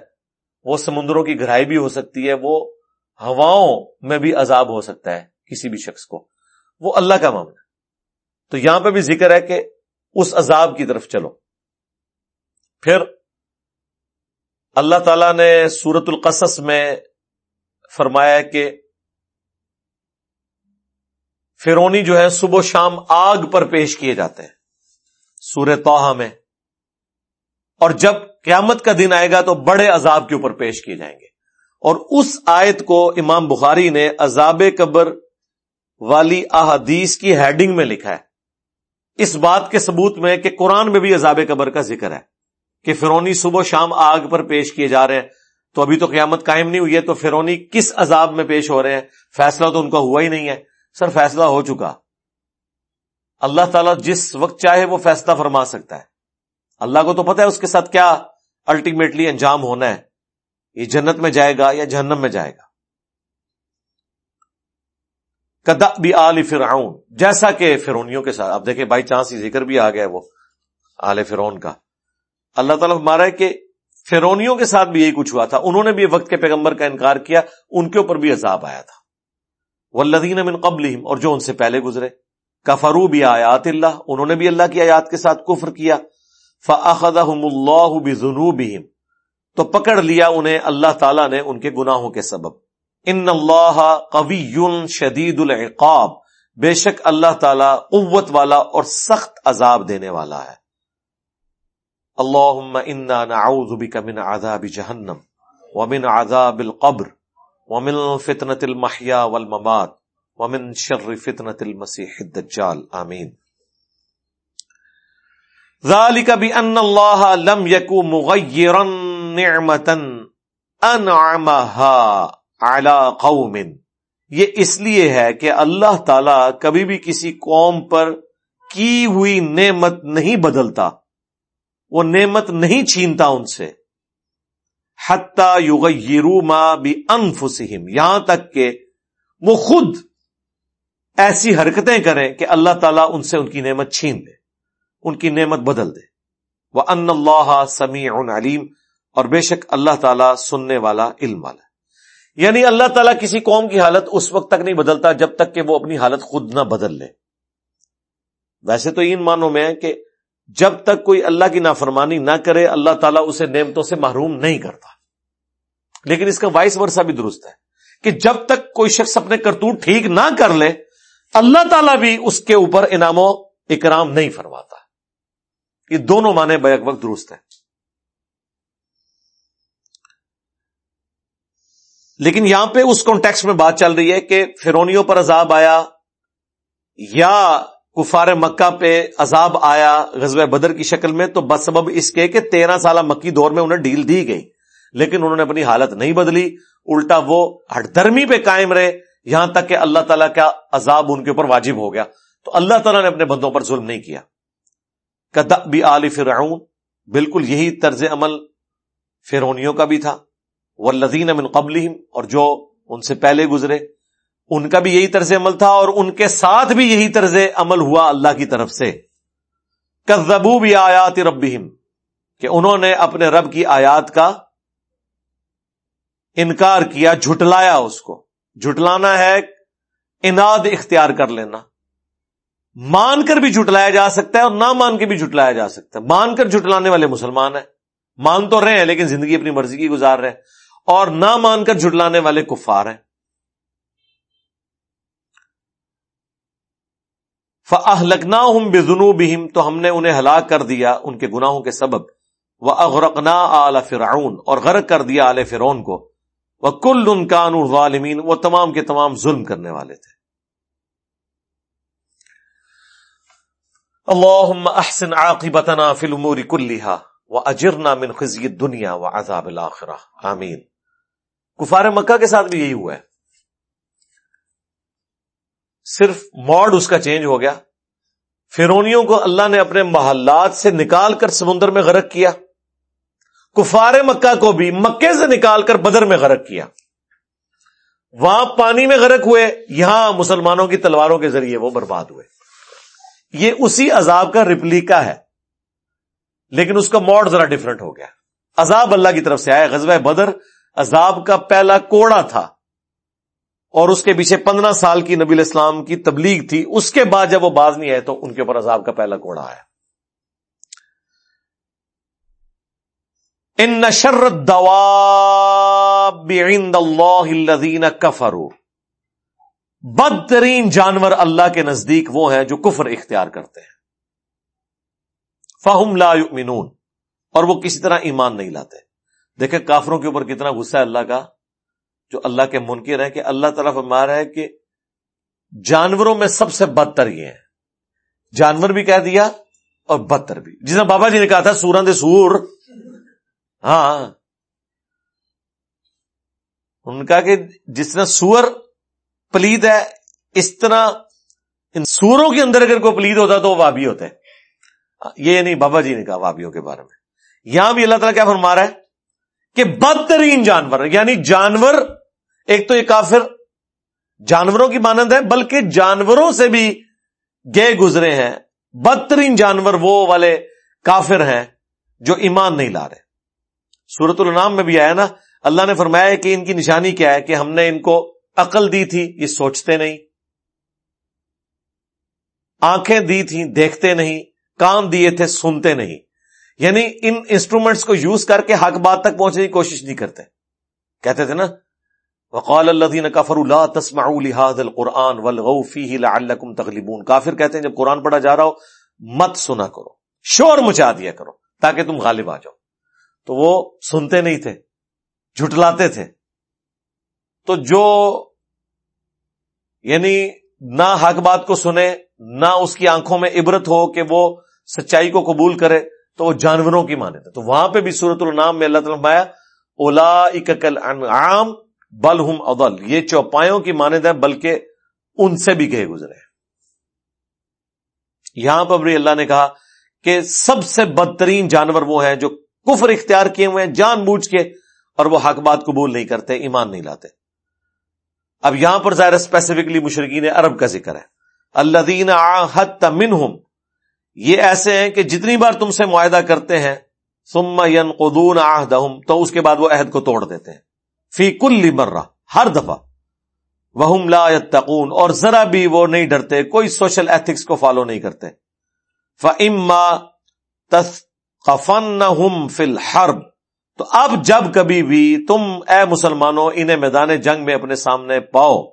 A: وہ سمندروں کی گہرائی بھی ہو سکتی ہے، وہ ہواؤں میں بھی عذاب ہو سکتا ہے کسی بھی شخص کو۔ وہ اللہ کا معاملہ تو یہاں پہ بھی ذکر ہے کہ اس عذاب کی طرف چلو۔ پھر اللہ تعالی نے سورت القصص میں فرمایا کہ فرونی جو ہے صبح و شام آگ پر پیش کیے جاتے ہیں سورہ توحا میں اور جب قیامت کا دن آئے گا تو بڑے عذاب کے اوپر پیش کیے جائیں گے اور اس آیت کو امام بخاری نے عذاب قبر والی احادیث کی ہیڈنگ میں لکھا ہے اس بات کے ثبوت میں کہ قرآن میں بھی عذاب قبر کا ذکر ہے کہ فرونی صبح شام آگ پر پیش کیے جا رہے ہیں۔ تو ابھی تو قیامت قائم نہیں ہوئی ہے، تو فرونی کس عذاب میں پیش ہو رہے ہیں؟ فیصلہ تو ان کا ہوا ہی نہیں ہے۔ سر، فیصلہ ہو چکا۔ اللہ تعالیٰ جس وقت چاہے وہ فیصلہ فرما سکتا ہے۔ اللہ کو تو پتا ہے اس کے ساتھ کیا الٹیمیٹلی انجام ہونا ہے۔ یہ جنت میں جائے گا یا جہنم میں جائے گا۔ کدا بھی آل فرعون۔ جیسا کہ فرونیوں کے ساتھ، اب دیکھیں بائی چانس ذکر بھی آ گیا وہ آل فرون کا۔ اللہ تعالیٰ مارا ہے کہ فرونیوں کے ساتھ بھی یہی کچھ ہوا تھا۔ انہوں نے بھی وقت کے پیغمبر کا انکار کیا، ان کے اوپر بھی عذاب آیا تھا۔ والذین من قبلہم اور جو ان سے پہلے گزرے کفرو بھی آیات اللہ انہوں نے بھی اللہ کی آیات کے ساتھ کفر کیا۔ فَأَخَذَهُمُ اللَّهُ بِذُنُوبِهِمْ، تو پکڑ لیا انہیں، اللہ تعالیٰ نے ان کے گناہوں کے سبب۔ ان اللہ قوی شدید العقاب، بے شک اللہ تعالی قوت والا اور سخت عذاب دینے والا ہے۔ اللہ انا نعوذ بک من عذاب جہنم ومن عذاب القبر ومن فتنة المحیا والممات ومن شر فتنة المسیح الدجال. آمین. ذالک بان اللہ لم یکو مغیرا نعمتن على قوم یہ اس لیے ہے کہ اللہ تعالی کبھی بھی کسی قوم پر کی ہوئی نعمت نہیں بدلتا. وہ نعمت نہیں چھینتا ان سے۔ یغیروا ما بانفسہم، یہاں تک کہ وہ خود ایسی حرکتیں کریں کہ اللہ تعالیٰ ان سے ان کی نعمت چھین دے ان کی نعمت بدل دے۔ وہ ان اللہ سمیع علیم اور بے شک اللہ تعالیٰ سننے والا علم والا یعنی اللہ تعالیٰ کسی قوم کی حالت اس وقت تک نہیں بدلتا جب تک کہ وہ اپنی حالت خود نہ بدل لے۔ ویسے تو ان مانوں میں ہے کہ جب تک کوئی اللہ کی نافرمانی نہ کرے، اللہ تعالیٰ اسے نعمتوں سے محروم نہیں کرتا۔ لیکن اس کا وائس ورثہ بھی درست ہے کہ جب تک کوئی شخص اپنے کرتوت ٹھیک نہ کر لے، اللہ تعالیٰ بھی اس کے اوپر انعام و اکرام نہیں فرماتا۔ یہ دونوں معنی بیک وقت درست ہیں۔ لیکن یہاں پہ اس کانٹیکس میں بات چل رہی ہے کہ فرونیوں پر عذاب آیا یا کفار مکہ پہ عذاب آیا غزوہ بدر کی شکل میں، تو بس سبب اس کے کہ تیرہ سالہ مکی دور میں انہیں ڈیل دی گئی۔ لیکن انہوں نے اپنی حالت نہیں بدلی، الٹا وہ ہٹ درمی پہ قائم رہے، یہاں تک کہ اللہ تعالیٰ کا عذاب ان کے اوپر واجب ہو گیا۔ تو اللہ تعالیٰ نے اپنے بندوں پر ظلم نہیں کیا۔ کدا بھی آل فرعون، بالکل یہی طرز عمل فرونیوں کا بھی تھا۔ وہ لذین امن قبل اور جو ان سے پہلے گزرے۔ ان کا بھی یہی طرز عمل تھا اور ان کے ساتھ بھی یہی طرز عمل ہوا اللہ کی طرف سے۔ کزبو بھی آیات ربیم کہ انہوں نے اپنے رب کی آیات کا انکار کیا، جھٹلایا اس کو۔ جھٹلانا ہے، اناد اختیار کر لینا۔ مان کر بھی جھٹلایا جا سکتا ہے اور نہ مان کے بھی جھٹلایا جا سکتا ہے۔ مان کر جھٹلانے والے مسلمان ہیں۔ مان تو رہے ہیں، لیکن زندگی اپنی مرضی کی گزار رہے ہیں۔ اور نہ مان کر جھٹلانے والے کفار ہیں۔ فہ لکنا ہوں بے بہم تو ہم نے انہیں ہلاک کر دیا ان کے گناہوں کے سبب۔ وہ اغرقنا آل فرعون، اور غرق کر دیا آل فرعون کو۔ وہ کل ان کان غالمین وہ تمام کے تمام ظلم کرنے والے تھے۔ اللهم احسن عاقبتنا في الامور كلها واجرنا من خزي الدنيا وعذاب الاخره آمین۔ کفار مکہ کے ساتھ بھی یہی ہوا ہے۔ صرف موڈ اس کا چینج ہو گیا۔ فرونیوں کو اللہ نے اپنے محلات سے نکال کر سمندر میں غرق کیا۔ کفار مکہ کو بھی مکے سے نکال کر بدر میں غرق کیا۔ وہاں پانی میں غرق ہوئے، یہاں مسلمانوں کی تلواروں کے ذریعے وہ برباد ہوئے۔ یہ اسی عذاب کا ریپلیکا ہے۔ لیکن اس کا موڈ ذرا ڈفرنٹ ہو گیا۔ عذاب اللہ کی طرف سے آیا۔ غزوہ بدر عذاب کا پہلا کوڑا تھا۔ اور اس کے پیچھے پندرہ سال کی نبی الاسلام کی تبلیغ تھی، اس کے بعد جب وہ باز نہیں آئے تو ان کے اوپر عذاب کا پہلا کوڑا آیا۔ ان نشر اللہ کفرو بدترین جانور اللہ کے نزدیک وہ ہیں جو کفر اختیار کرتے ہیں۔ فہم لا یؤمنون۔ اور وہ کسی طرح ایمان نہیں لاتے۔ دیکھیں کافروں کے اوپر کتنا غصہ ہے اللہ کا۔ جو اللہ کے منکر ہیں کہ اللہ تعالیٰ فرما رہا ہے کہ جانوروں میں سب سے بدتر یہ ہیں۔ جانور بھی کہہ دیا اور بدتر بھی۔ جس نے بابا جی نے کہا تھا سورند سور۔ ہاں۔ ان کا کہ جس طرح سور پلید ہے، اس طرح ان سوروں کے اندر اگر کوئی پلید ہوتا تو وہ وابی ہوتے۔ یہ نہیں بابا جی نے کہا وابیوں کے بارے میں۔ یہاں بھی اللہ تعالیٰ کیا فرما رہا ہے کہ بدترین جانور یعنی جانور ایک تو یہ کافر جانوروں کی مانند ہے، بلکہ جانوروں سے بھی گئے گزرے ہیں۔ بدترین جانور وہ والے کافر ہیں جو ایمان نہیں لا رہے۔ سورت النام میں بھی آیا نا، اللہ نے فرمایا کہ ان کی نشانی کیا ہے کہ ہم نے ان کو عقل دی تھی، یہ سوچتے نہیں۔ آنکھیں دی تھیں، دیکھتے نہیں۔ کام دیے تھے، سنتے نہیں۔ یعنی ان انسٹرومنٹس کو یوز کر کے حق بات تک پہنچنے کی کوشش نہیں کرتے۔ کہتے تھے نا وقال الذين كفروا لا تسمعوا لهذا القران والغوا فيه لعلكم تغلبون۔ کافر کہتے ہیں جب قرآن پڑھا جا رہا ہو، مت سنا کرو، شور مچا دیا کرو تاکہ تم غالب آ جاؤ۔ تو وہ سنتے نہیں تھے، جھٹلاتے تھے۔ تو جو یعنی نہ حق بات کو سنے، نہ اس کی آنکھوں میں عبرت ہو کہ وہ سچائی کو قبول کرے، تو وہ جانوروں کی مانے تھے تو وہاں پہ بھی سورت النام میں اللہ تعالیٰ مایا اولا اکل عام بل ہم ادل یہ چوپایوں کی مانے ہیں، بلکہ ان سے بھی کہے گزرے یہاں پر بھی اللہ نے کہا کہ سب سے بدترین جانور وہ ہیں جو کفر اختیار کیے ہوئے ہیں، جان بوجھ کے، اور وہ حق بات قبول نہیں کرتے، ایمان نہیں لاتے۔ اب یہاں پر ظاہر اسپیسیفکلی مشرقین عرب کا ذکر ہے۔ اللہ دین تمن یہ ایسے ہیں کہ جتنی بار تم سے معاہدہ کرتے ہیں سما ین قدون آہ تو اس کے بعد وہ عہد کو توڑ دیتے ہیں۔ فی کل مرہ، ہر دفعہ۔ وہ لا تقون اور ذرا بھی وہ نہیں ڈرتے، کوئی سوشل ایتھکس کو فالو نہیں کرتے۔ فما فن فل ہرب تو اب جب کبھی بھی تم اے مسلمانوں انہیں میدان جنگ میں اپنے سامنے پاؤ۔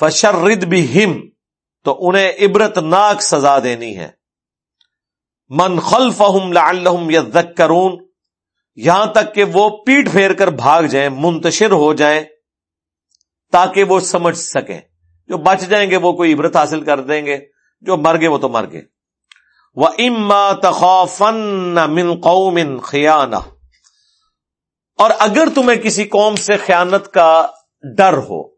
A: فشرد بھی ہم تو انہیں عبرت ناک سزا دینی ہے۔ من خلف لعلہم یذکرون یہاں تک کہ وہ پیٹ پھیر کر بھاگ جائیں، منتشر ہو جائیں، تاکہ وہ سمجھ سکیں۔ جو بچ جائیں گے، وہ کوئی عبرت حاصل کر دیں گے۔ جو مر گئے، وہ تو مر گئے۔ وہ اما تخوفن من قوم خیانہ اور اگر تمہیں کسی قوم سے خیانت کا ڈر ہو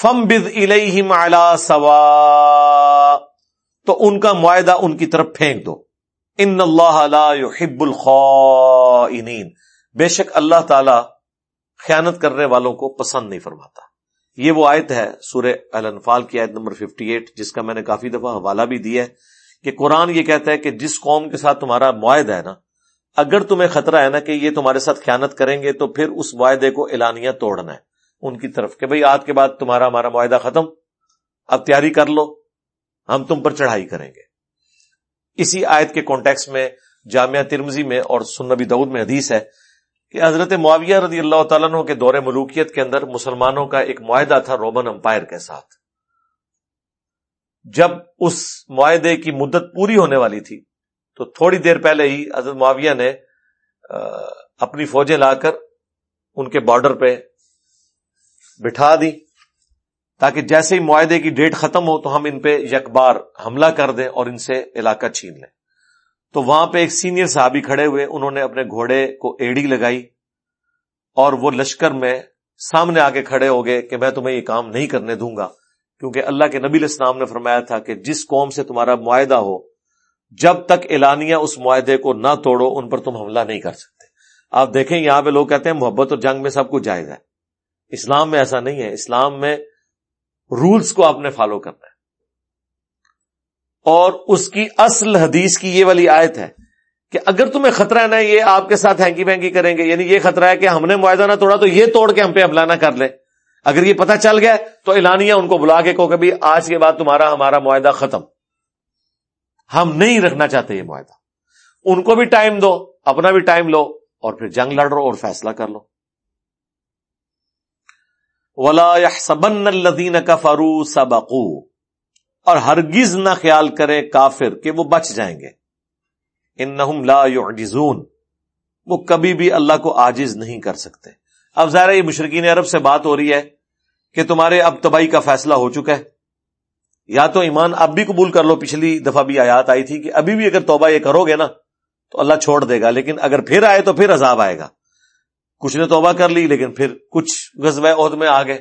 A: فم بد مالا سوا تو ان کا معاہدہ ان کی طرف پھینک دو۔ ان اللہ يحب الخائنین۔ بے شک اللہ تعالی خیانت کرنے والوں کو پسند نہیں فرماتا۔ یہ وہ آیت ہے سورہ الانفال کی آیت نمبر 58 جس کا میں نے کافی دفعہ حوالہ بھی دیا ہے کہ قرآن یہ کہتا ہے کہ جس قوم کے ساتھ تمہارا معاہدہ ہے نا، اگر تمہیں خطرہ ہے نا کہ یہ تمہارے ساتھ خیانت کریں گے تو پھر اس معاہدے کو اعلانیہ توڑنا ہے۔ ان کی طرف کہ بھئی آج کے بعد تمہارا ہمارا معاہدہ ختم، اب تیاری کر لو، ہم تم پر چڑھائی کریں گے۔ اسی آیت کے کانٹیکس میں، جامعہ ترمزی میں اور سنبی دعود میں حدیث ہے کہ حضرت معاویہ رضی اللہ تعالیٰ عنہ کے دور ملوکیت کے اندر مسلمانوں کا ایک معاہدہ تھا رومن امپائر کے ساتھ۔ جب اس معاہدے کی مدت پوری ہونے والی تھی، تو تھوڑی دیر پہلے ہی حضرت معاویہ نے اپنی فوجیں لا کر ان کے بارڈر پہ بٹھا دی۔ تاکہ جیسے ہی معاہدے کی ڈیٹ ختم ہو تو ہم ان پہ یکبار حملہ کر دیں اور ان سے علاقہ چھین لیں۔ تو وہاں پہ ایک سینئر صحابی کھڑے ہوئے، انہوں نے اپنے گھوڑے کو ایڑی لگائی اور وہ لشکر میں سامنے آ کے کھڑے ہو گئے کہ میں تمہیں یہ کام نہیں کرنے دوں گا، کیونکہ اللہ کے نبی الاسلام نے فرمایا تھا کہ جس قوم سے تمہارا معاہدہ ہو، جب تک اعلانیہ اس معاہدے کو نہ توڑو، ان پر تم حملہ نہیں کر سکتے۔ آپ دیکھیں، یہاں پہ لوگ کہتے ہیں، محبت اور جنگ میں سب کچھ جائز ہے۔ اسلام میں ایسا نہیں ہے۔ اسلام میں رولز کو آپ نے فالو کرنا ہے۔ اور اس کی اصل حدیث کی یہ والی آیت ہے کہ اگر تمہیں خطرہ ہے نا یہ آپ کے ساتھ ہینکی بینکی کریں گے یعنی یہ خطرہ ہے کہ ہم نے معاہدہ نہ توڑا تو یہ توڑ کے ہم پہ حملہ نہ کر لے۔ اگر یہ پتہ چل گیا تو اعلانیہ ان کو بلا کے کو کبھی آج کے بعد تمہارا ہمارا معاہدہ ختم۔ ہم نہیں رکھنا چاہتے یہ معاہدہ۔ ان کو بھی ٹائم دو، اپنا بھی ٹائم لو اور پھر جنگ لڑ رہو اور فیصلہ کر لو۔ ولا سبن الدین کا فرو سبقو اور ہرگز نہ خیال کرے کافر کہ وہ بچ جائیں گے۔ ان لا يعجزون۔ وہ کبھی بھی اللہ کو آجز نہیں کر سکتے۔ اب ظاہر یہ مشرقین عرب سے بات ہو رہی ہے کہ تمہارے اب تباہی کا فیصلہ ہو چکا ہے۔ یا تو ایمان اب بھی قبول کر لو، پچھلی دفعہ بھی آیات آئی تھی کہ ابھی بھی اگر توبہ یہ کرو گے نا، تو اللہ چھوڑ دے گا۔ لیکن اگر پھر آئے تو پھر عذاب آئے گا۔ کچھ نے توبہ کر لی، لیکن پھر کچھ غزوہ عہد میں آ گئے۔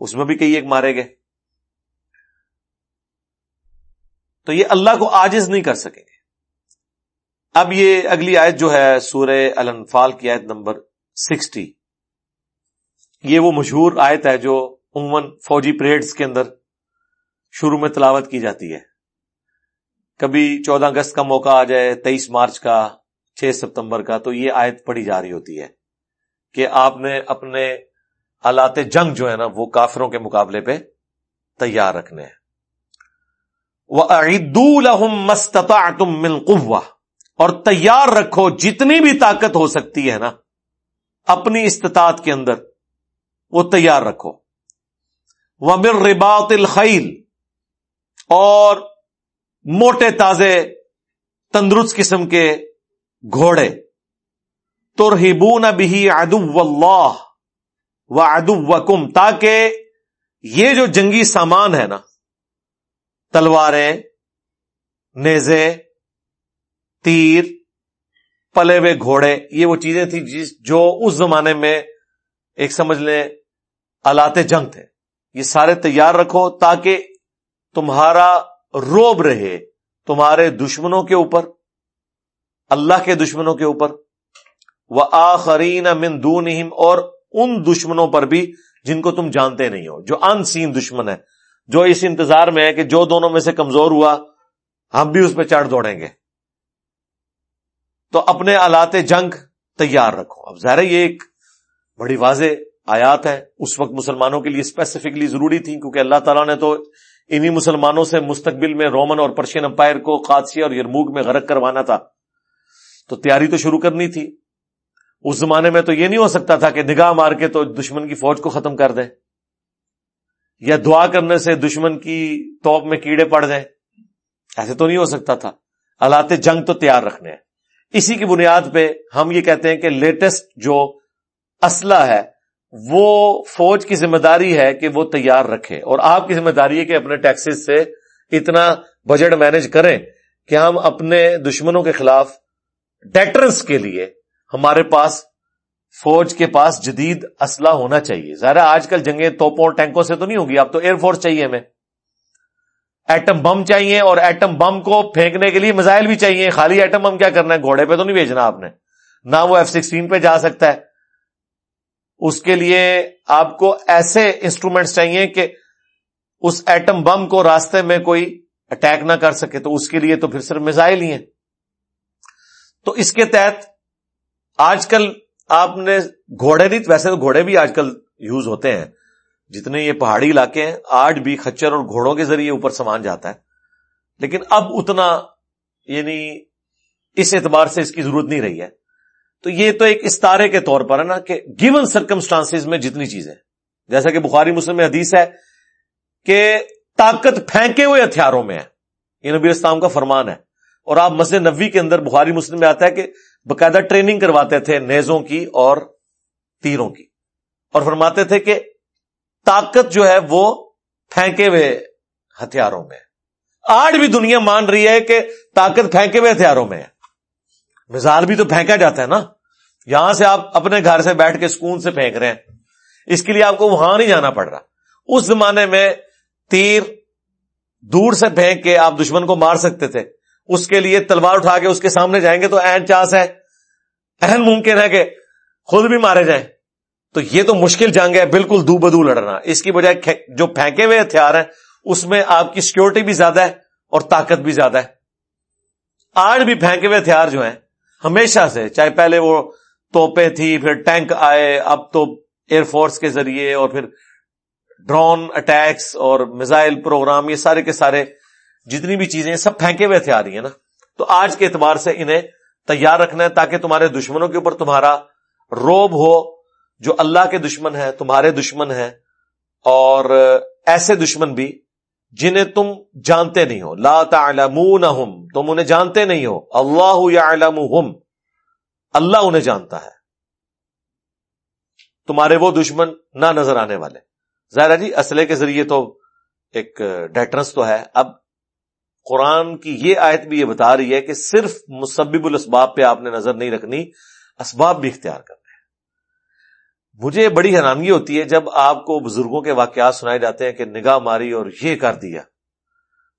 A: اس میں بھی کئی ایک مارے گئے۔ تو یہ اللہ کو آجز نہیں کر سکیں گے اب یہ اگلی آیت جو ہے سورہ الانفال کی آیت نمبر سکسٹی۔ یہ وہ مشہور آیت ہے جو عموماً فوجی پریڈز کے اندر شروع میں تلاوت کی جاتی ہے۔ کبھی چودہ اگست کا موقع آ جائے، تیئیس مارچ کا، چھ ستمبر کا، تو یہ آیت پڑھی جا رہی ہوتی ہے۔ کہ آپ نے اپنے آلات جنگ جو ہے نا، وہ کافروں کے مقابلے پہ تیار رکھنے ہیں۔ وہ مستتا تم ملکوا اور تیار رکھو جتنی بھی طاقت ہو سکتی ہے نا، اپنی استطاعت کے اندر وہ تیار رکھو۔ وہ مر رباط الخیل اور موٹے تازے تندرست قسم کے گھوڑے۔ ترہبون بھی ادو اللہ و ادو تاکہ یہ جو جنگی سامان ہے نا، تلواریں، نیزے، تیر، پلے ہوئے گھوڑے، یہ وہ چیزیں تھیں جس جو اس زمانے میں ایک سمجھ لیں آلات جنگ تھے۔ یہ سارے تیار رکھو تاکہ تمہارا روب رہے تمہارے دشمنوں کے اوپر، اللہ کے دشمنوں کے اوپر۔ وہ آخرین مندون اور ان دشمنوں پر بھی جن کو تم جانتے نہیں ہو، جو ان سین دشمن ہے جو اس انتظار میں ہے کہ جو دونوں میں سے کمزور ہوا، ہم بھی اس پہ چڑھ دوڑیں گے۔ تو اپنے آلات جنگ تیار رکھو۔ اب ظاہر یہ ایک بڑی واضح آیات ہے اس وقت مسلمانوں کے لیے اسپیسیفکلی ضروری تھی کیونکہ اللہ تعالیٰ نے تو انہی مسلمانوں سے مستقبل میں رومن اور پرشین امپائر کو قادسی اور یرموگ میں غرق کروانا تھا۔ تو تیاری تو شروع کرنی تھی۔ اس زمانے میں تو یہ نہیں ہو سکتا تھا کہ نگاہ مار کے تو دشمن کی فوج کو ختم کر دیں یا دعا کرنے سے دشمن کی توپ میں کیڑے پڑ جائیں۔ ایسے تو نہیں ہو سکتا تھا۔ حالات جنگ تو تیار رکھنے ہیں۔ اسی کی بنیاد پہ ہم یہ کہتے ہیں کہ لیٹسٹ جو اسلحہ ہے، وہ فوج کی ذمہ داری ہے کہ وہ تیار رکھے۔ اور آپ کی ذمہ داری ہے کہ اپنے ٹیکسز سے اتنا بجٹ مینج کریں کہ ہم اپنے دشمنوں کے خلاف ڈیٹرنس کے لیے ہمارے پاس فوج کے پاس جدید اسلحہ ہونا چاہیے۔ ظاہر آج کل جنگیں توپوں اور ٹینکوں سے تو نہیں ہوگی، اب تو ایئر فورس چاہیے ہمیں۔ ایٹم بم چاہیے اور ایٹم بم کو پھینکنے کے لیے میزائل بھی چاہیے۔ خالی ایٹم بم کیا کرنا ہے؟ گھوڑے پہ تو نہیں بھیجنا آپ نے۔ نہ وہ ایف سکسٹین پہ جا سکتا ہے۔ اس کے لیے آپ کو ایسے انسٹرومینٹس چاہیے کہ اس ایٹم بم کو راستے میں کوئی اٹیک نہ کر سکے، تو اس کے لیے تو پھر صرف میزائل ہی ہیں۔ تو اس کے تحت آج کل آپ نے گھوڑے نہیں، ویسے تو گھوڑے بھی آج کل یوز ہوتے ہیں۔ جتنے یہ پہاڑی علاقے ہیں آج بھی کچر اور گھوڑوں کے ذریعے اوپر سامان جاتا ہے۔ لیکن اب اتنا یعنی اس اعتبار سے اس کی ضرورت نہیں رہی ہے۔ تو یہ تو ایک استارے کے طور پر ہے نا کہ گیون سرکمسٹانس میں جتنی چیزیں جیسا کہ بخاری مسلم میں حدیث ہے کہ طاقت پھینکے ہوئے ہتھیاروں میں ہے۔ یہ نبی اسلام کا فرمان ہے۔ اور آپ مسجد نبی کے اندر بخاری مسلم میں آتا ہے کہ باقاعدہ ٹریننگ کرواتے تھے نیزوں کی اور تیروں کی اور فرماتے تھے کہ طاقت جو ہے وہ پھینکے ہوئے ہتھیاروں میں آج بھی دنیا مان رہی ہے کہ طاقت پھینکے ہوئے ہتھیاروں میں ہے۔ مثال بھی تو پھینکا جاتا ہے نا۔ یہاں سے آپ اپنے گھر سے بیٹھ کے سکون سے پھینک رہے ہیں۔ اس کے لیے آپ کو وہاں نہیں جانا پڑ رہا۔ اس زمانے میں تیر دور سے پھینک کے آپ دشمن کو مار سکتے تھے۔ اس کے لیے تلوار اٹھا کے اس کے سامنے جائیں گے تو این چانس ہے، اہم ممکن ہے کہ خود بھی مارے جائیں۔ تو یہ تو مشکل جنگ ہے، بالکل دو بدو لڑنا۔ اس کی بجائے جو پھینکے ہوئے ہتھیار ہیں، اس میں آپ کی سیکورٹی بھی زیادہ ہے اور طاقت بھی زیادہ ہے۔ آج بھی پھینکے ہوئے ہتھیار جو ہیں، ہمیشہ سے، چاہے پہلے وہ توپے تھی، پھر ٹینک آئے، اب تو ایئر فورس کے ذریعے اور پھر ڈرون اٹیکس اور میزائل پروگرام یہ سارے کے سارے جتنی بھی چیزیں سب پھینکے ہوئے تھے آ رہی ہیں نا۔ تو آج کے اعتبار سے انہیں تیار رکھنا ہے تاکہ تمہارے دشمنوں کے اوپر تمہارا روب ہو۔ جو اللہ کے دشمن ہے تمہارے دشمن ہیں۔ اور ایسے دشمن بھی جنہیں تم جانتے نہیں ہو۔ لا تعلمونہم، تم انہیں جانتے نہیں ہو۔ اللہ یعلمہم، اللہ انہیں جانتا ہے۔ تمہارے وہ دشمن نہ نظر آنے والے۔ ظاہر جی اسلحے کے ذریعے تو ایک ڈیٹرنس تو ہے۔ اب قرآن کی یہ آیت بھی یہ بتا رہی ہے کہ صرف مسبب الاسباب پہ آپ نے نظر نہیں رکھنی، اسباب بھی اختیار کرنے ہیں۔ مجھے بڑی حیرانگی ہوتی ہے جب آپ کو بزرگوں کے واقعات سنائے جاتے ہیں کہ نگاہ ماری اور یہ کر دیا،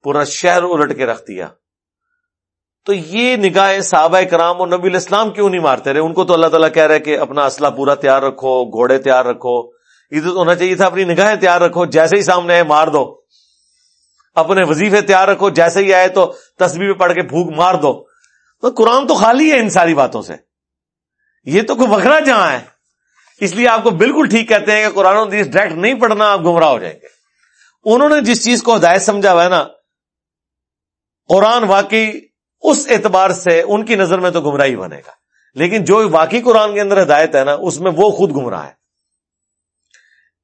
A: پورا شہر الٹ کے رکھ دیا۔ تو یہ نگاہ صحابہ کرام اور نبی الاسلام کیوں نہیں مارتے رہے؟ ان کو تو اللہ تعالیٰ کہہ رہے کہ اپنا اسلحہ پورا تیار رکھو، گھوڑے تیار رکھو ادھر ہونا چاہیے تھا، اپنی نگاہیں تیار رکھو، جیسے ہی سامنے آئے مار دو۔ اپنے وظیفے تیار رکھو، جیسے ہی آئے تو تصویر پڑھ کے پھونک مار دو۔ تو قرآن تو خالی ہے ان ساری باتوں سے۔ یہ تو کوئی وکرا جہاں ہے۔ اس لیے آپ کو بالکل ٹھیک کہتے ہیں کہ قرآن حدیث ڈائریکٹ نہیں پڑھنا، آپ گمراہ ہو جائیں گے۔ انہوں نے جس چیز کو ہدایت سمجھا ہوا ہے نا، قرآن واقعی اس اعتبار سے ان کی نظر میں تو گمراہی بنے گا۔ لیکن جو واقعی قرآن کے اندر ہدایت ہے نا، اس میں وہ خود گمراہ ہے۔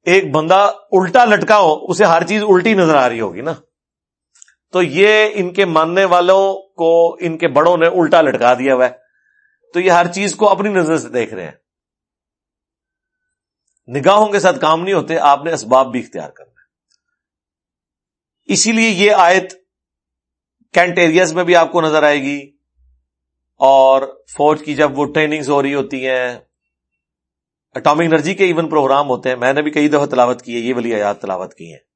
A: ایک بندہ الٹا لٹکا ہو، اسے ہر چیز الٹی نظر آ رہی ہوگی نا۔ تو یہ ان کے ماننے والوں کو ان کے بڑوں نے الٹا لٹکا دیا ہوا ہے۔ تو یہ ہر چیز کو اپنی نظر سے دیکھ رہے ہیں۔ نگاہوں کے ساتھ کام نہیں ہوتے، آپ نے اسباب بھی اختیار کرنا اسی لیے یہ آیت کینٹ ایریاز میں بھی آپ کو نظر آئے گی۔ اور فوج کی جب وہ ٹریننگز ہو رہی ہوتی ہیں اٹامک انرجی کے ایون پروگرام ہوتے ہیں۔ میں نے بھی کئی دفعہ تلاوت کی ہے، یہ والی آیات تلاوت کی ہیں۔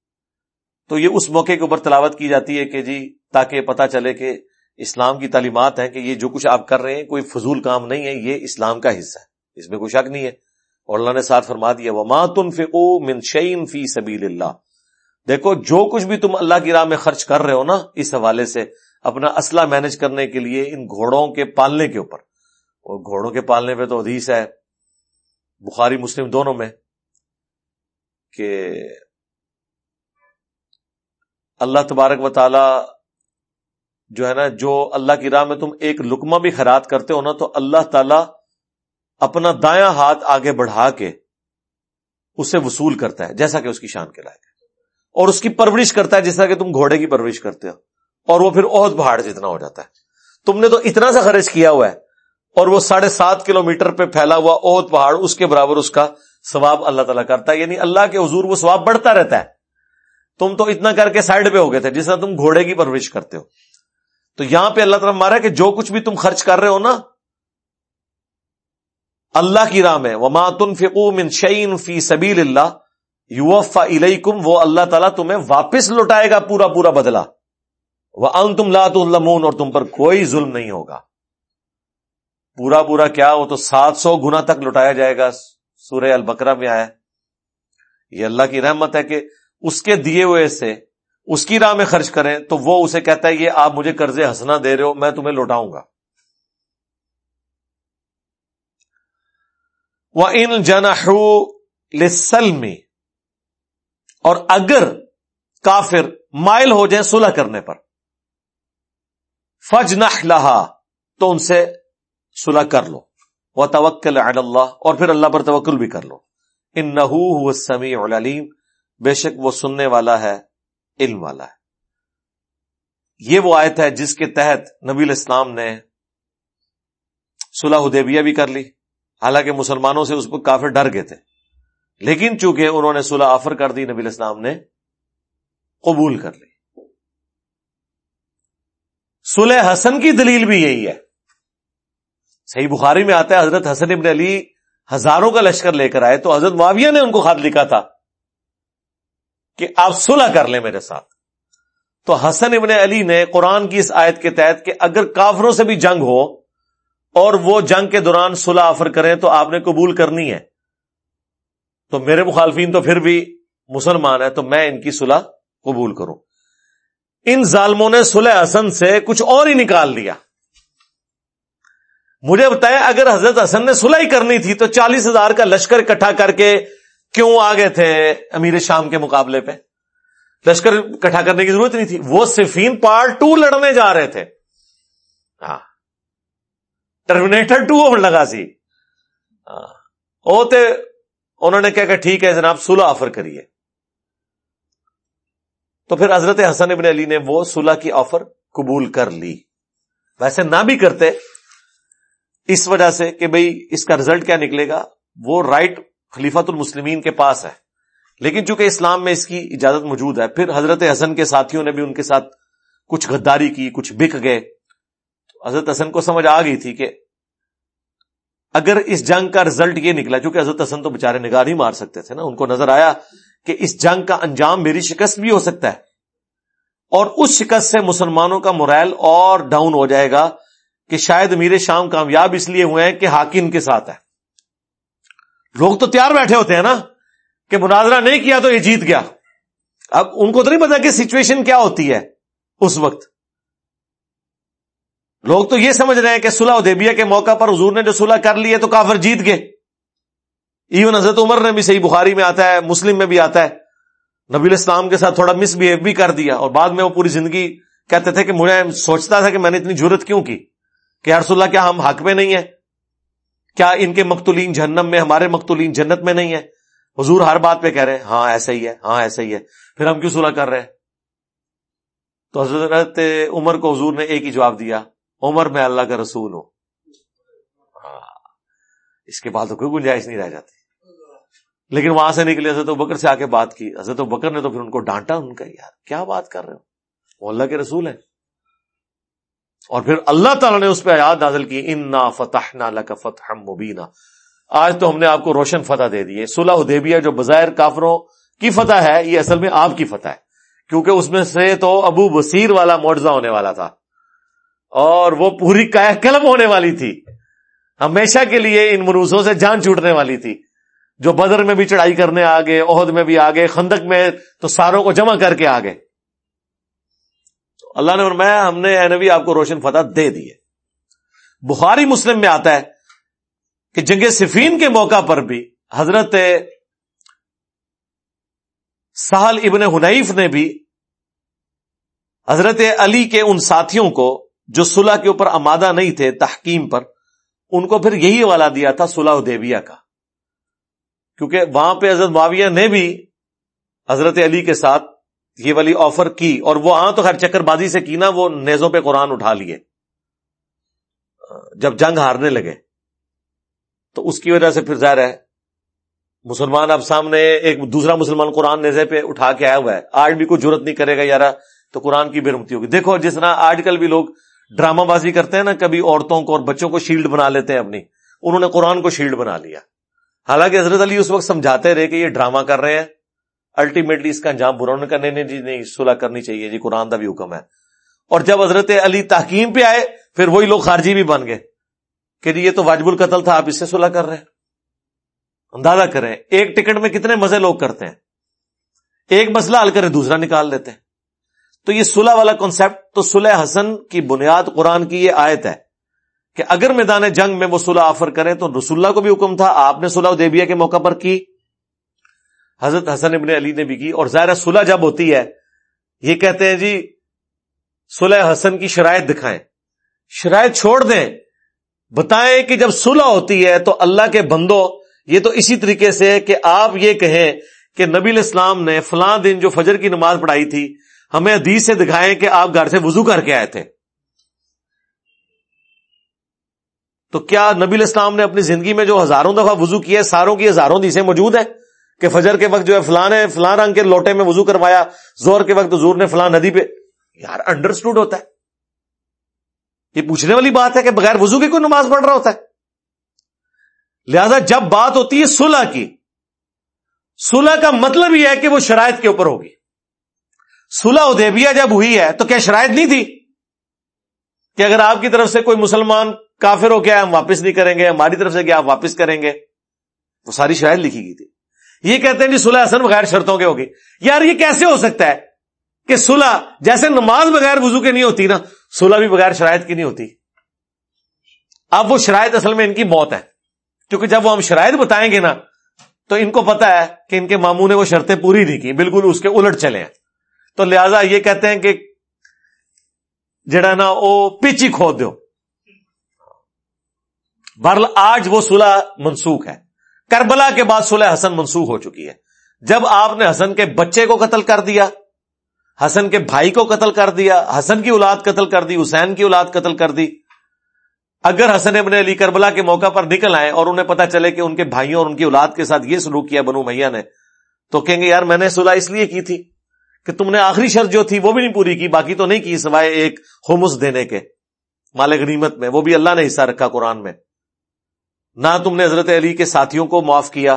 A: تو یہ اس موقع کے اوپر تلاوت کی جاتی ہے کہ جی تاکہ پتا چلے کہ اسلام کی تعلیمات ہیں کہ یہ جو کچھ آپ کر رہے ہیں، کوئی فضول کام نہیں ہے، یہ اسلام کا حصہ ہے۔ اس میں کوئی شک نہیں ہے۔ اور اللہ نے ساتھ فرما دیا وہ ماتن فکو منشین فی سبیل اللہ دیکھو، جو کچھ بھی تم اللہ کی راہ میں خرچ کر رہے ہو نا، اس حوالے سے اپنا اسلحہ مینج کرنے کے لیے ان گھوڑوں کے پالنے کے اوپر۔ اور گھوڑوں کے پالنے پہ تو حدیث ہے، بخاری، مسلم دونوں میں، کہ اللہ تبارک و تعالی جو ہے نا، جو اللہ کی راہ میں تم ایک لکما بھی خیرات کرتے ہو نا، تو اللہ تعالی اپنا دایاں ہاتھ آگے بڑھا کے اسے وصول کرتا ہے، جیسا کہ اس کی شان کے لائق ہے۔ اور اس کی پرورش کرتا ہے، جیسا کہ تم گھوڑے کی پرورش کرتے ہو۔ اور وہ پھر عہد پہاڑ جتنا ہو جاتا ہے۔ تم نے تو اتنا سا خرچ کیا ہوا ہے، اور وہ ساڑھے سات کلو میٹر پہ پھیلا ہوا اوت پہاڑ، اس کے برابر اس کا ثواب اللہ تعالیٰ کرتا ہے۔ یعنی اللہ کے حضور وہ ثواب بڑھتا رہتا ہے۔ تم تو اتنا کر کے سائڈ پہ ہو گئے تھے جس طرح تم گھوڑے کی پرورش کرتے ہو۔ تو یہاں پہ اللہ تعالیٰ مارا کہ جو کچھ بھی تم خرچ کر رہے ہو نا، اللہ کی راہ میں وہ ماتن فکوم شعین فی سبیل اللہ یو الیکم وہ اللہ تعالیٰ تمہیں واپس لوٹائے گا پورا پورا بدلا وہ ان تم لات اور تم پر کوئی ظلم نہیں ہوگا۔ پورا پورا کیا وہ تو سات سو گنا تک لٹایا جائے گا۔ سورہ البکرا میں آیا یہ اللہ کی رحمت ہے کہ اس کے دیے ہوئے سے اس کی راہ میں خرچ کریں تو وہ اسے کہتا ہے یہ آپ مجھے قرضے ہنسنا دے رہے ہو، میں تمہیں لوٹاؤں گا۔ وہ ان جنسلمی اور اگر کافر مائل ہو جائیں صلح کرنے پر فج نہ تو ان سے صلح کر لو۔ وہ توکل اللہ اور پھر اللہ پر توکل بھی کر لو۔ ان نحو سمیع علیم بے شک وہ سننے والا ہے، علم والا ہے۔ یہ وہ آیت ہے جس کے تحت نبی الاسلام نے صلح حدیبیہ بھی کر لی۔ حالانکہ مسلمانوں سے اس کو کافی ڈر گئے تھے۔ لیکن چونکہ انہوں نے صلح آفر کر دی، نبی الاسلام نے قبول کر لی۔ صلح حسن کی دلیل بھی یہی ہے۔ صحیح بخاری میں آتا ہے، حضرت حسن ابن علی ہزاروں کا لشکر لے کر آئے تو حضرت معاویہ نے ان کو خط لکھا تھا۔ کہ آپ صلح کر لیں میرے ساتھ۔ تو حسن ابن علی نے قرآن کی اس آیت کے تحت کہ اگر کافروں سے بھی جنگ ہو اور وہ جنگ کے دوران صلح آفر کریں تو آپ نے قبول کرنی ہے۔ تو میرے مخالفین تو پھر بھی مسلمان ہے تو میں ان کی صلح قبول کروں۔ ان ظالموں نے صلح حسن سے کچھ اور ہی نکال دیا۔ مجھے بتایا اگر حضرت حسن نے صلح ہی کرنی تھی تو چالیس ہزار کا لشکر اکٹھا کر کے کیوں آگے تھے امیر شام کے مقابلے پہ؟ لشکر اکٹھا کرنے کی ضرورت نہیں تھی۔ وہ صفین پارٹ ٹو لڑنے جا رہے تھے۔ ہاں۔ ٹرمینیٹر ٹو لگا سی۔ ہاں۔ ہوتے انہوں نے کہا کہ ٹھیک ہے جناب سلح آفر کریے۔ تو پھر حضرت حسن ابن علی نے وہ سلح کی آفر قبول کر لی۔ ویسے نہ بھی کرتے۔ اس وجہ سے کہ بھئی اس کا رزلٹ کیا نکلے گا؟ وہ رائٹ خلیفت المسلمین کے پاس ہے۔ لیکن چونکہ اسلام میں اس کی اجازت موجود ہے، پھر حضرت حسن کے ساتھیوں نے بھی ان کے ساتھ کچھ غداری کی، کچھ بک گئے۔ حضرت حسن کو سمجھ آ گئی تھی کہ اگر اس جنگ کا رزلٹ یہ نکلا کیونکہ حضرت حسن تو بےچارے نگاہ نہیں مار سکتے تھے نا، ان کو نظر آیا کہ اس جنگ کا انجام میری شکست بھی ہو سکتا ہے۔ اور اس شکست سے مسلمانوں کا مرائل اور ڈاؤن ہو جائے گا کہ شاید میرے شام کامیاب اس لیے ہوئے ہیں کہ حاکم کے ساتھ ہے۔ لوگ تو تیار بیٹھے ہوتے ہیں نا کہ مناظرہ نہیں کیا تو یہ جیت گیا۔ اب ان کو تو نہیں پتا کہ سچویشن کیا ہوتی ہے اس وقت۔ لوگ تو یہ سمجھ رہے ہیں کہ سلح ادیبیا کے موقع پر حضور نے جو صلح کر لی ہے تو کافر جیت گئے۔ ایون حضرت عمر نے بھی صحیح بخاری میں آتا ہے، مسلم میں بھی آتا ہے۔ نبی الاسلام کے ساتھ تھوڑا مس بہیو بھی کر دیا اور بعد میں وہ پوری زندگی کہتے تھے کہ مجھے سوچتا تھا کہ میں نے اتنی ضرورت کیوں کی؟ کہ ہر اللہ کیا ہم حق میں نہیں ہے کیا ان کے مقتولین جہنم میں، ہمارے مقتولین جنت میں نہیں ہے حضور ہر بات پہ کہہ رہے ہیں ہاں ایسا ہی ہے ہاں ایسا ہی ہے۔ پھر ہم کیوں صلح کر رہے ہیں؟ تو حضرت عمر کو حضور نے ایک ہی جواب دیا، عمر میں اللہ کا رسول ہوں۔ اس کے بعد تو کوئی گنجائش نہیں رہ جاتی۔ لیکن وہاں سے نکلے حضرت بکر سے آ کے بات کی۔ حضرت بکر نے تو پھر ان کو ڈانٹا، ان کا، یار، کیا بات کر رہے ہو؟ وہ اللہ کے رسول ہیں۔ اور پھر اللہ تعالیٰ نے اس پہ یاد نازل کی ان نا فتح نہ فتح مبینہ آج تو ہم نے آپ کو روشن فتح دے دی صلح دیبیا جو بظاہر کافروں کی فتح ہے، یہ اصل میں آپ کی فتح ہے۔ کیونکہ اس میں سے تو ابو بصیر والا معجزہ ہونے والا تھا۔ اور وہ پوری قلم ہونے والی تھی۔ ہمیشہ کے لیے ان مروسوں سے جان چھوٹنے والی تھی۔ جو بدر میں بھی چڑھائی کرنے آگے عہد میں بھی آگے، خندق میں تو ساروں کو جمع کر کے آگے۔ اللہ نے فرمایا، ہم نے اے نبی آپ کو روشن فتح دے دیے بخاری مسلم میں آتا ہے کہ جنگ صفین کے موقع پر بھی حضرت سہل ابن حنیف نے بھی حضرت علی کے ان ساتھیوں کو جو صلح کے اوپر امادہ نہیں تھے تحکیم پر، ان کو پھر یہی والا دیا تھا صلح دیویا کا۔ کیونکہ وہاں پہ حضرت معاویہ نے بھی حضرت علی کے ساتھ یہ والی آفر کی اور وہ ہاں تو خیر چکر بازی سے کی نا، وہ نیزوں پہ قرآن اٹھا لیے۔ جب جنگ ہارنے لگے۔ تو اس کی وجہ سے پھر ظاہر ہے، مسلمان اب سامنے ایک دوسرا مسلمان قرآن نیزے پہ اٹھا کے آیا ہوا ہے۔ آج بھی کوئی ضرورت نہیں کرے گا یار تو قرآن کی بے ہوگی۔ دیکھو، جس طرح آج کل بھی لوگ ڈرامہ بازی کرتے ہیں نا، کبھی عورتوں کو اور بچوں کو شیلڈ بنا لیتے ہیں اپنی۔ انہوں نے قرآن کو شیلڈ بنا لیا۔ حالانکہ حضرت علی اس وقت سمجھاتے رہے کہ یہ ڈرامہ کر رہے ہیں۔ الٹیمیٹلی اس کا انجام برا کا نہیں جی نہیں صلح کرنی چاہیے۔ جی قرآن کا بھی حکم ہے۔ اور جب حضرت علی تحکیم پہ آئے، پھر وہی لوگ خارجی بھی بن گئے کہ جی یہ تو واجب القتل تھا، آپ اس سے صلح کر رہے ہیں۔ اندازہ کریں، ایک ٹکٹ میں کتنے مزے لوگ کرتے ہیں۔ ایک مسئلہ حل کریں، دوسرا نکال لیتے ہیں۔ تو یہ صلح والا کانسیپٹ تو صلح حسن کی بنیاد قرآن کی یہ آیت ہے کہ اگر میدان جنگ میں وہ صلح آفر کریں تو رسول اللہ کو بھی حکم تھا، آپ نے صلح دیبیا کے موقع پر کی۔ حضرت حسن ابن علی نے بھی کی اور ظاہر صلح جب ہوتی ہے، یہ کہتے ہیں جی صلح حسن کی شرائط دکھائیں۔ شرائط چھوڑ دیں۔ بتائیں کہ جب صلح ہوتی ہے تو اللہ کے بندو یہ تو اسی طریقے سے کہ آپ یہ کہیں کہ نبی الاسلام نے فلاں دن جو فجر کی نماز پڑھائی تھی، ہمیں حدیث سے دکھائیں کہ آپ گھر سے وضو کر کے آئے تھے۔ تو کیا نبی اسلام نے اپنی زندگی میں جو ہزاروں دفعہ وضو کیا ہے، ساروں کی ہزاروں دیسیں موجود ہیں؟ کہ فجر کے وقت جو ہے فلاں نے فلاں رنگ کے لوٹے میں وضو کروایا زور کے وقت زور نے فلاں ندی پہ، یار انڈرسٹوڈ ہوتا ہے۔ یہ پوچھنے والی بات ہے کہ بغیر وضو کی کوئی نماز پڑھ رہا ہوتا ہے؟ لہذا جب بات ہوتی ہے سلح کی سلح کا مطلب یہ ہے کہ وہ شرائط کے اوپر ہوگی۔ سلح ادیبیہ جب ہوئی ہے تو کیا شرائط نہیں تھی؟ کہ اگر آپ کی طرف سے کوئی مسلمان کافر ہو کیا ہم واپس نہیں کریں گے، ہماری طرف سے کیا آپ واپس کریں گے۔ وہ ساری شرائط لکھی گئی تھی۔ یہ کہتے ہیں جی سلح حسن بغیر شرطوں کے ہوگی۔ یار یہ کیسے ہو سکتا ہے کہ سلح جیسے نماز بغیر وضو کے نہیں ہوتی نا سلح بھی بغیر شرائط کی نہیں ہوتی۔ اب وہ شرائط اصل میں ان کی موت ہے۔ کیونکہ جب وہ ہم شرائط بتائیں گے نا، تو ان کو پتا ہے کہ ان کے ماموں نے وہ شرطیں پوری نہیں کی، بالکل اس کے الٹ چلے ہیں۔ تو لہذا یہ کہتے ہیں کہ جڑا نا وہ پیچی کھود دو برل آج وہ سلح منسوخ ہے۔ کربلا کے بعد سلح حسن منسوخ ہو چکی ہے۔ جب آپ نے حسن کے بچے کو قتل کر دیا، حسن کے بھائی کو قتل کر دیا، حسن کی اولاد قتل کر دی، حسین کی اولاد قتل کر دی، اگر حسن ابن علی کربلا کے موقع پر نکل آئے اور انہیں پتا چلے کہ ان کے بھائیوں اور ان کی اولاد کے ساتھ یہ سلوک کیا بنو میاں نے، تو کہیں گے، یار، میں نے صلاح اس لیے کی تھی کہ تم نے آخری شرط جو تھی وہ بھی نہیں پوری کی، باقی تو نہیں کی، سوائے ایک ہومس دینے کے مالک غنیمت میں، وہ بھی اللہ نے حصہ رکھا قرآن میں۔ نہ تم نے حضرت علی کے ساتھیوں کو معاف کیا،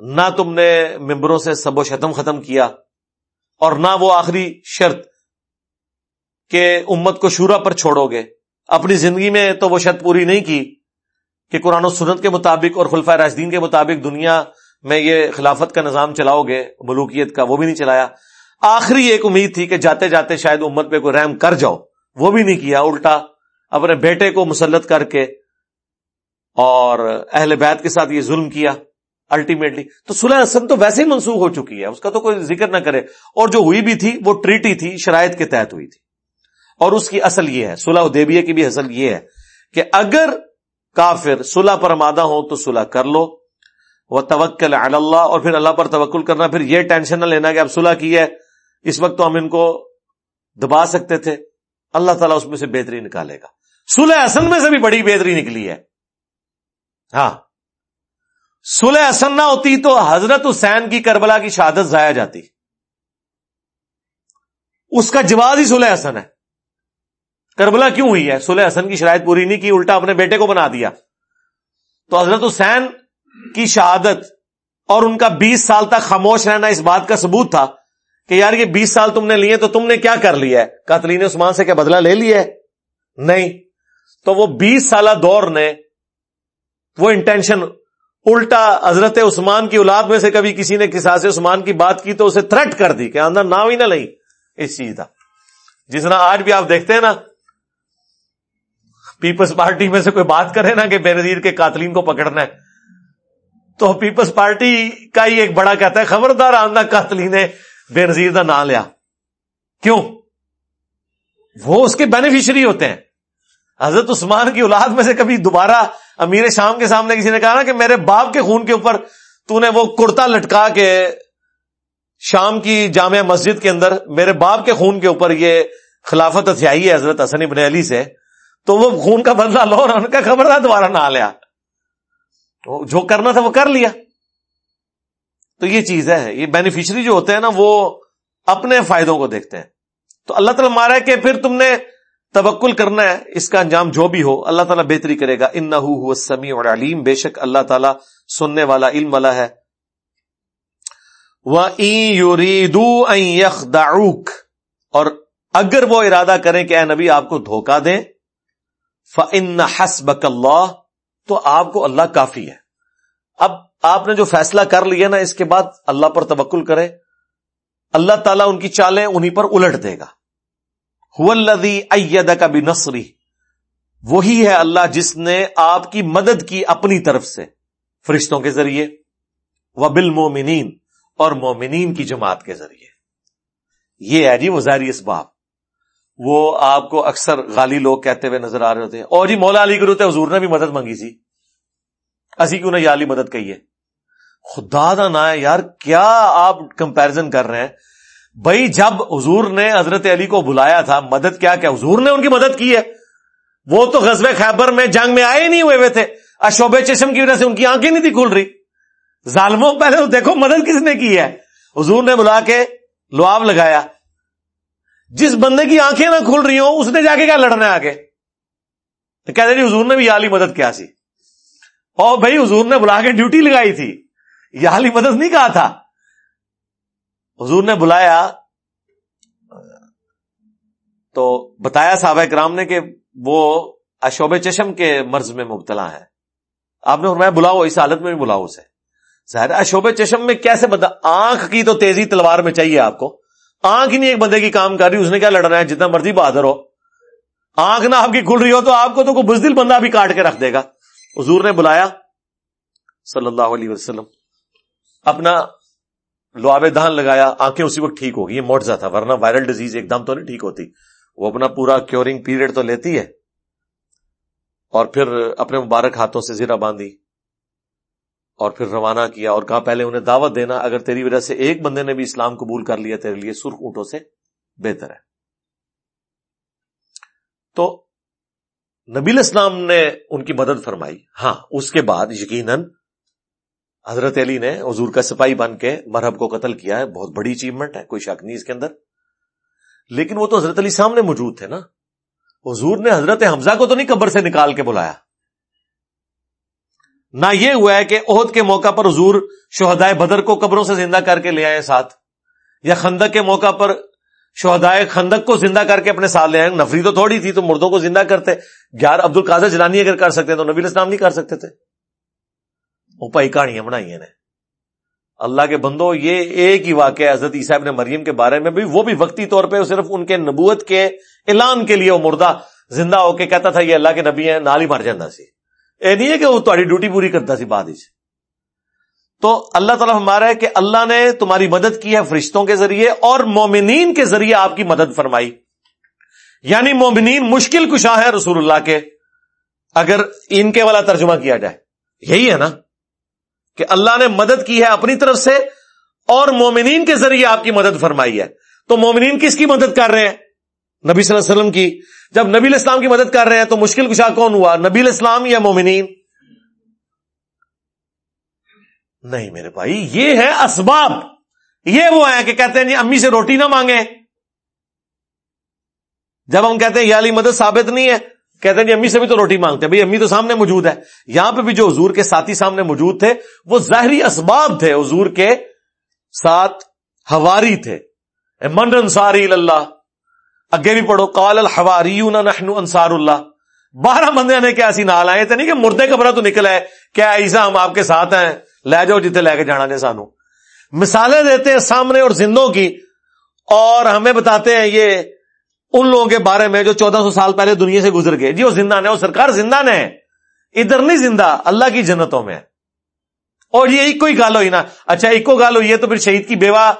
A: نہ تم نے ممبروں سے سب و شتم ختم کیا، اور نہ وہ آخری شرط کہ امت کو شورا پر چھوڑو گے۔ اپنی زندگی میں تو وہ شرط پوری نہیں کی کہ قرآن و سنت کے مطابق اور خلفۂ راجدین کے مطابق دنیا میں یہ خلافت کا نظام چلاؤ گے، ملوکیت کا وہ بھی نہیں چلایا۔ آخری ایک امید تھی کہ جاتے جاتے شاید امت پہ کوئی رحم کر جاؤ، وہ بھی نہیں کیا، الٹا اپنے بیٹے کو مسلط کر کے اور اہل بیت کے ساتھ یہ ظلم کیا الٹیمیٹلی تو سلح حسن تو ویسے ہی منسوخ ہو چکی ہے، اس کا تو کوئی ذکر نہ کرے۔ اور جو ہوئی بھی تھی، وہ ٹریٹی تھی، شرائط کے تحت ہوئی تھی۔ اور اس کی اصل یہ ہے سلح ادیبیہ کی بھی اصل یہ ہے کہ اگر کافر صلح پر آمادہ ہو تو صلح کر لو۔ وہ توکل اللہ اور پھر اللہ پر توکل کرنا۔ پھر یہ ٹینشن نہ لینا کہ اب صلح کی ہے، اس وقت تو ہم ان کو دبا سکتے تھے۔ اللہ تعالیٰ اس میں سے بہتری نکالے گا۔ سلح حسن میں سے بھی بڑی بہتری نکلی ہے۔ ہاں۔ سلح حسن نہ ہوتی تو حضرت حسین کی کربلا کی شہادت ضائع جاتی۔ اس کا جواز ہی سلح حسن ہے۔ کربلا کیوں ہوئی ہے؟ سلح حسن کی شرائط پوری نہیں کی، الٹا اپنے بیٹے کو بنا دیا۔ تو حضرت حسین کی شہادت اور ان کا بیس سال تک خاموش رہنا اس بات کا ثبوت تھا کہ یار یہ بیس سال تم نے لیے تو تم نے کیا کر لیا ہے؟ قاتلین عثمان سے کیا بدلہ لے لیا ہے؟ نہیں۔ تو وہ بیس سالہ دور نے وہ انٹینشن الٹا حضرت عثمان کی اولاد میں سے کبھی کسی نے کسا سے عثمان کی بات کی تو اسے تھریٹ کر دی کہ اندر نہ ہی نہ لئی اس چیز کا جس طرح آج بھی آپ دیکھتے ہیں نا پیپلز پارٹی میں سے کوئی بات کرے نا کہ بے نظیر کے قاتلین کو پکڑنا ہے۔ تو پیپلز پارٹی کا ہی ایک بڑا کہتا ہے، خبردار آندہ قاتلین بے نظیر کا نام لیا۔ کیوں؟ وہ اس کے بینیفیشری ہوتے ہیں۔ حضرت عثمان کی اولاد میں سے کبھی دوبارہ امیر شام کے سامنے کسی نے کہا نا کہ میرے باپ کے خون کے اوپر تو نے وہ کرتا لٹکا کے شام کی جامع مسجد کے اندر میرے باپ کے خون کے اوپر یہ خلافت ہتھیائی ہے حضرت حسن ابن علی سے، تو وہ خون کا بدلہ لو اور ان کا خبر دوبارہ نہ لیا۔ تو جو کرنا تھا وہ کر لیا۔ تو یہ چیز ہے، یہ بینیفیشری جو ہوتے ہیں نا، وہ اپنے فائدوں کو دیکھتے ہیں۔ تو اللہ تعالیٰ مارا ہے کہ پھر تم نے تبکل کرنا ہے، اس کا انجام جو بھی ہو، اللہ تعالیٰ بہتری کرے گا۔ ان نہ سمی اور علیم بے شک اللہ تعالیٰ سننے والا، علم والا ہے۔ اور اگر وہ ارادہ کریں کہ اے نبی، آپ کو دھوکہ دیں فن حسبک اللہ۔ تو آپ کو اللہ کافی ہے۔ اب آپ نے جو فیصلہ کر لیا نا، اس کے بعد اللہ پر تبکل کرے۔ اللہ تعالیٰ ان کی چالیں انہیں پر الٹ دے گا۔ کا بھی نسری وہی ہے اللہ جس نے آپ کی مدد کی اپنی طرف سے فرشتوں کے ذریعے و بل مومنین اور مومنین کی جماعت کے ذریعے۔ یہ ہے جی وہ ظاہری اسباب۔ وہ آپ کو اکثر غالی لوگ کہتے ہوئے نظر آ رہے ہوتے ہیں۔ اور جی مولا علی گرو حضور نے بھی مدد منگی سی اسی کیوں نے علی مدد کہی ہے خدا دا نا ہے یار، کیا آپ کمپیرزن کر رہے ہیں؟ بھائی جب حضور نے حضرت علی کو بلایا تھا، مدد کیا کیا حضور نے ان کی مدد کی ہے؟ وہ تو غزب خیبر میں جنگ میں آئے نہیں ہوئے ہوئے تھے۔ اشوب چشم کی وجہ سے ان کی آنکھیں نہیں تھی کھل رہی۔ ظالموں، پہلے تو دیکھو مدد کس نے کی ہے۔ حضور نے بلا کے لواب لگایا۔ جس بندے کی آنکھیں نہ کھل رہی ہوں، اس نے جا کے کیا لڑنا ہے آگے؟ تو کہتے جی حضور نے بھی یالی مدد کیا سی۔ اور بھائی حضور نے بلا کے ڈیوٹی لگائی تھی۔ یالی مدد نہیں کہا تھا۔ حضور نے بلایا، تو بتایا صحابہ کرام نے کہ وہ اشوب چشم کے مرض میں مبتلا ہے آپ نے فرمایا، بلاؤ، اس حالت میں بھی بلاؤ اسے۔ ظاہر اشوب چشم میں کیسے بتا آنکھ کی تو تیزی تلوار میں چاہیے آپ کو۔ آنکھ ہی نہیں ایک بندے کی کام کر رہی، اس نے کیا لڑنا ہے جتنا مرضی بہادر ہو۔ آنکھ نہ آپ کی کھل رہی ہو تو آپ کو تو کوئی بزدل بندہ بھی کاٹ کے رکھ دے گا۔ حضور نے بلایا، صلی اللہ علیہ وسلم، اپنا لواب دہان لگایا، آنکھیں اسی وقت ٹھیک ہوگی یہ موٹزا تھا، ورنہ وائرل ڈیزیز ایک دم تو نہیں ٹھیک ہوتی۔ وہ اپنا پورا کیورنگ پیریڈ تو لیتی ہے۔ اور پھر اپنے مبارک ہاتھوں سے زیرہ باندھی۔ اور پھر روانہ کیا اور کہا، پہلے انہیں دعوت دینا، اگر تیری وجہ سے ایک بندے نے بھی اسلام قبول کر لیا، تیرے لیے سرخ اونٹوں سے بہتر ہے۔ تو نبی اسلام نے ان کی مدد فرمائی۔ ہاں اس کے بعد یقیناً حضرت علی نے حضور کا سپاہی بن کے مرحب کو قتل کیا ہے، بہت بڑی اچیومنٹ ہے، کوئی شک نہیں اس کے اندر۔ لیکن وہ تو حضرت علی سامنے موجود تھے نا۔ حضور نے حضرت حمزہ کو تو نہیں قبر سے نکال کے بلایا۔ نہ یہ ہوا ہے کہ عہد کے موقع پر حضور شہدائے بدر کو قبروں سے زندہ کر کے لے آئے ساتھ، یا خندق کے موقع پر شہدائے خندق کو زندہ کر کے اپنے ساتھ لے آئے۔ نفری تو تھوڑی تھی تو مردوں کو زندہ کرتے۔ گیار عبد القاضر جلانی اگر کر سکتے تو نبی اسلام نہیں کر سکتے تھے۔ وہ پائی کہانیاں بنائی ہیں اللہ کے بندو یہ ایک ہی واقعہ حضرت عیسیٰ نے مریم کے بارے میں بھی، وہ بھی وقتی طور پہ صرف ان کے نبوت کے اعلان کے لیے وہ مردہ زندہ ہو کے کہتا تھا، یہ اللہ کے نبی ہیں، نال ہی مر جانا سی۔ اے نہیں ہے کہ وہ تاری ڈیوٹی پوری کرتا سی بعد تو اللہ تعالیٰ ہمارا ہے کہ اللہ نے تمہاری مدد کی ہے فرشتوں کے ذریعے اور مومنین کے ذریعے آپ کی مدد فرمائی۔ یعنی مومنین مشکل کشاہ ہے رسول اللہ کے۔ اگر ان کے والا ترجمہ کیا جائے، یہی ہے نا۔ کہ اللہ نے مدد کی ہے اپنی طرف سے اور مومنین کے ذریعے آپ کی مدد فرمائی ہے۔ تو مومنین کس کی مدد کر رہے ہیں؟ نبی صلی اللہ علیہ وسلم کی۔ جب نبی الاسلام کی مدد کر رہے ہیں تو مشکل کشا کون ہوا؟ نبی الاسلام یا مومنین؟ نہیں میرے بھائی، یہ ہے اسباب۔ یہ وہ ہے کہ کہتے ہیں جی امی سے روٹی نہ مانگے جب ہم کہتے ہیں، یہ علی مدد ثابت نہیں ہے کہتے ہیں جی امی سے بھی تو روٹی مانگتے ہیں، بھائی امی تو سامنے موجود ہے یہاں پہ بھی جو حضور کے ساتھی سامنے موجود تھے، وہ ظاہری اسباب تھے۔ حضور کے ساتھ ہواری تھے۔ من انصاری اللہ اگے بھی پڑھو کال الحواری نحن انصار اللہ بارہ بندے نے کیا ایسی نال آئے تھے، نہیں کہ مردے کبرا تو نکل ہے کیا ایسا ہم آپ کے ساتھ ہیں، لے جاؤ جتنے لے کے جانا نے سانو۔ مثالیں دیتے ہیں سامنے اور زندوں کی، اور ہمیں بتاتے ہیں یہ ان لوگوں کے بارے میں جو چودہ سو سال پہلے دنیا سے گزر گئے۔ جی وہ زندہ نے وہ سرکار زندہ نے ادھر نہیں زندہ، اللہ کی جنتوں میں اور یہ ایک کوئی گال ہوئی نا۔ اچھا ایک کو گال ہوئی ہے تو پھر شہید کی بیوہ،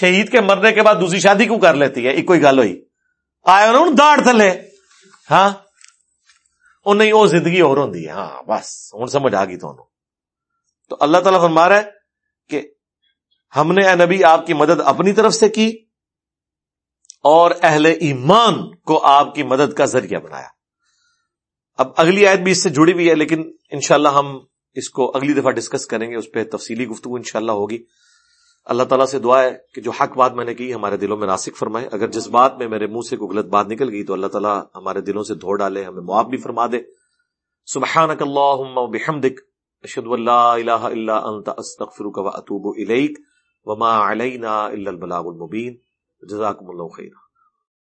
A: شہید کے مرنے کے بعد دوسری شادی کیوں کر لیتی ہے؟ ایک کوئی گال ہوئی آئے نا داڑ تھلے۔ ہاں؟ وہ نہیں، وہ زندگی اور ہوں ہاں بس، ہوں، سمجھ آ گئی تو اللہ تعالیٰ فرما رہا ہے کہ ہم نے اے نبی آپ کی مدد اپنی طرف سے کی اور اہل ایمان کو آپ کی مدد کا ذریعہ بنایا۔ اب اگلی آیت بھی اس سے جڑی ہوئی ہے، لیکن انشاءاللہ ہم اس کو اگلی دفعہ ڈسکس کریں گے، اس پہ تفصیلی گفتگو انشاءاللہ ہوگی۔ اللہ تعالیٰ سے دعا ہے کہ جو حق بات میں نے کی، ہمارے دلوں میں ناسک فرمائے۔ اگر جس بات میں میرے منہ سے کوئی غلط بات نکل گئی تو اللہ تعالیٰ ہمارے دلوں سے دھو ڈالے، ہمیں معاف بھی فرما دے۔ سبحانک اللہم و بحمدک، اشہد اللہ الہ الا انت، استغفرک و اتوب الیک، وما علینا الا البلاغ المبین۔ جزاکم اللہ خیر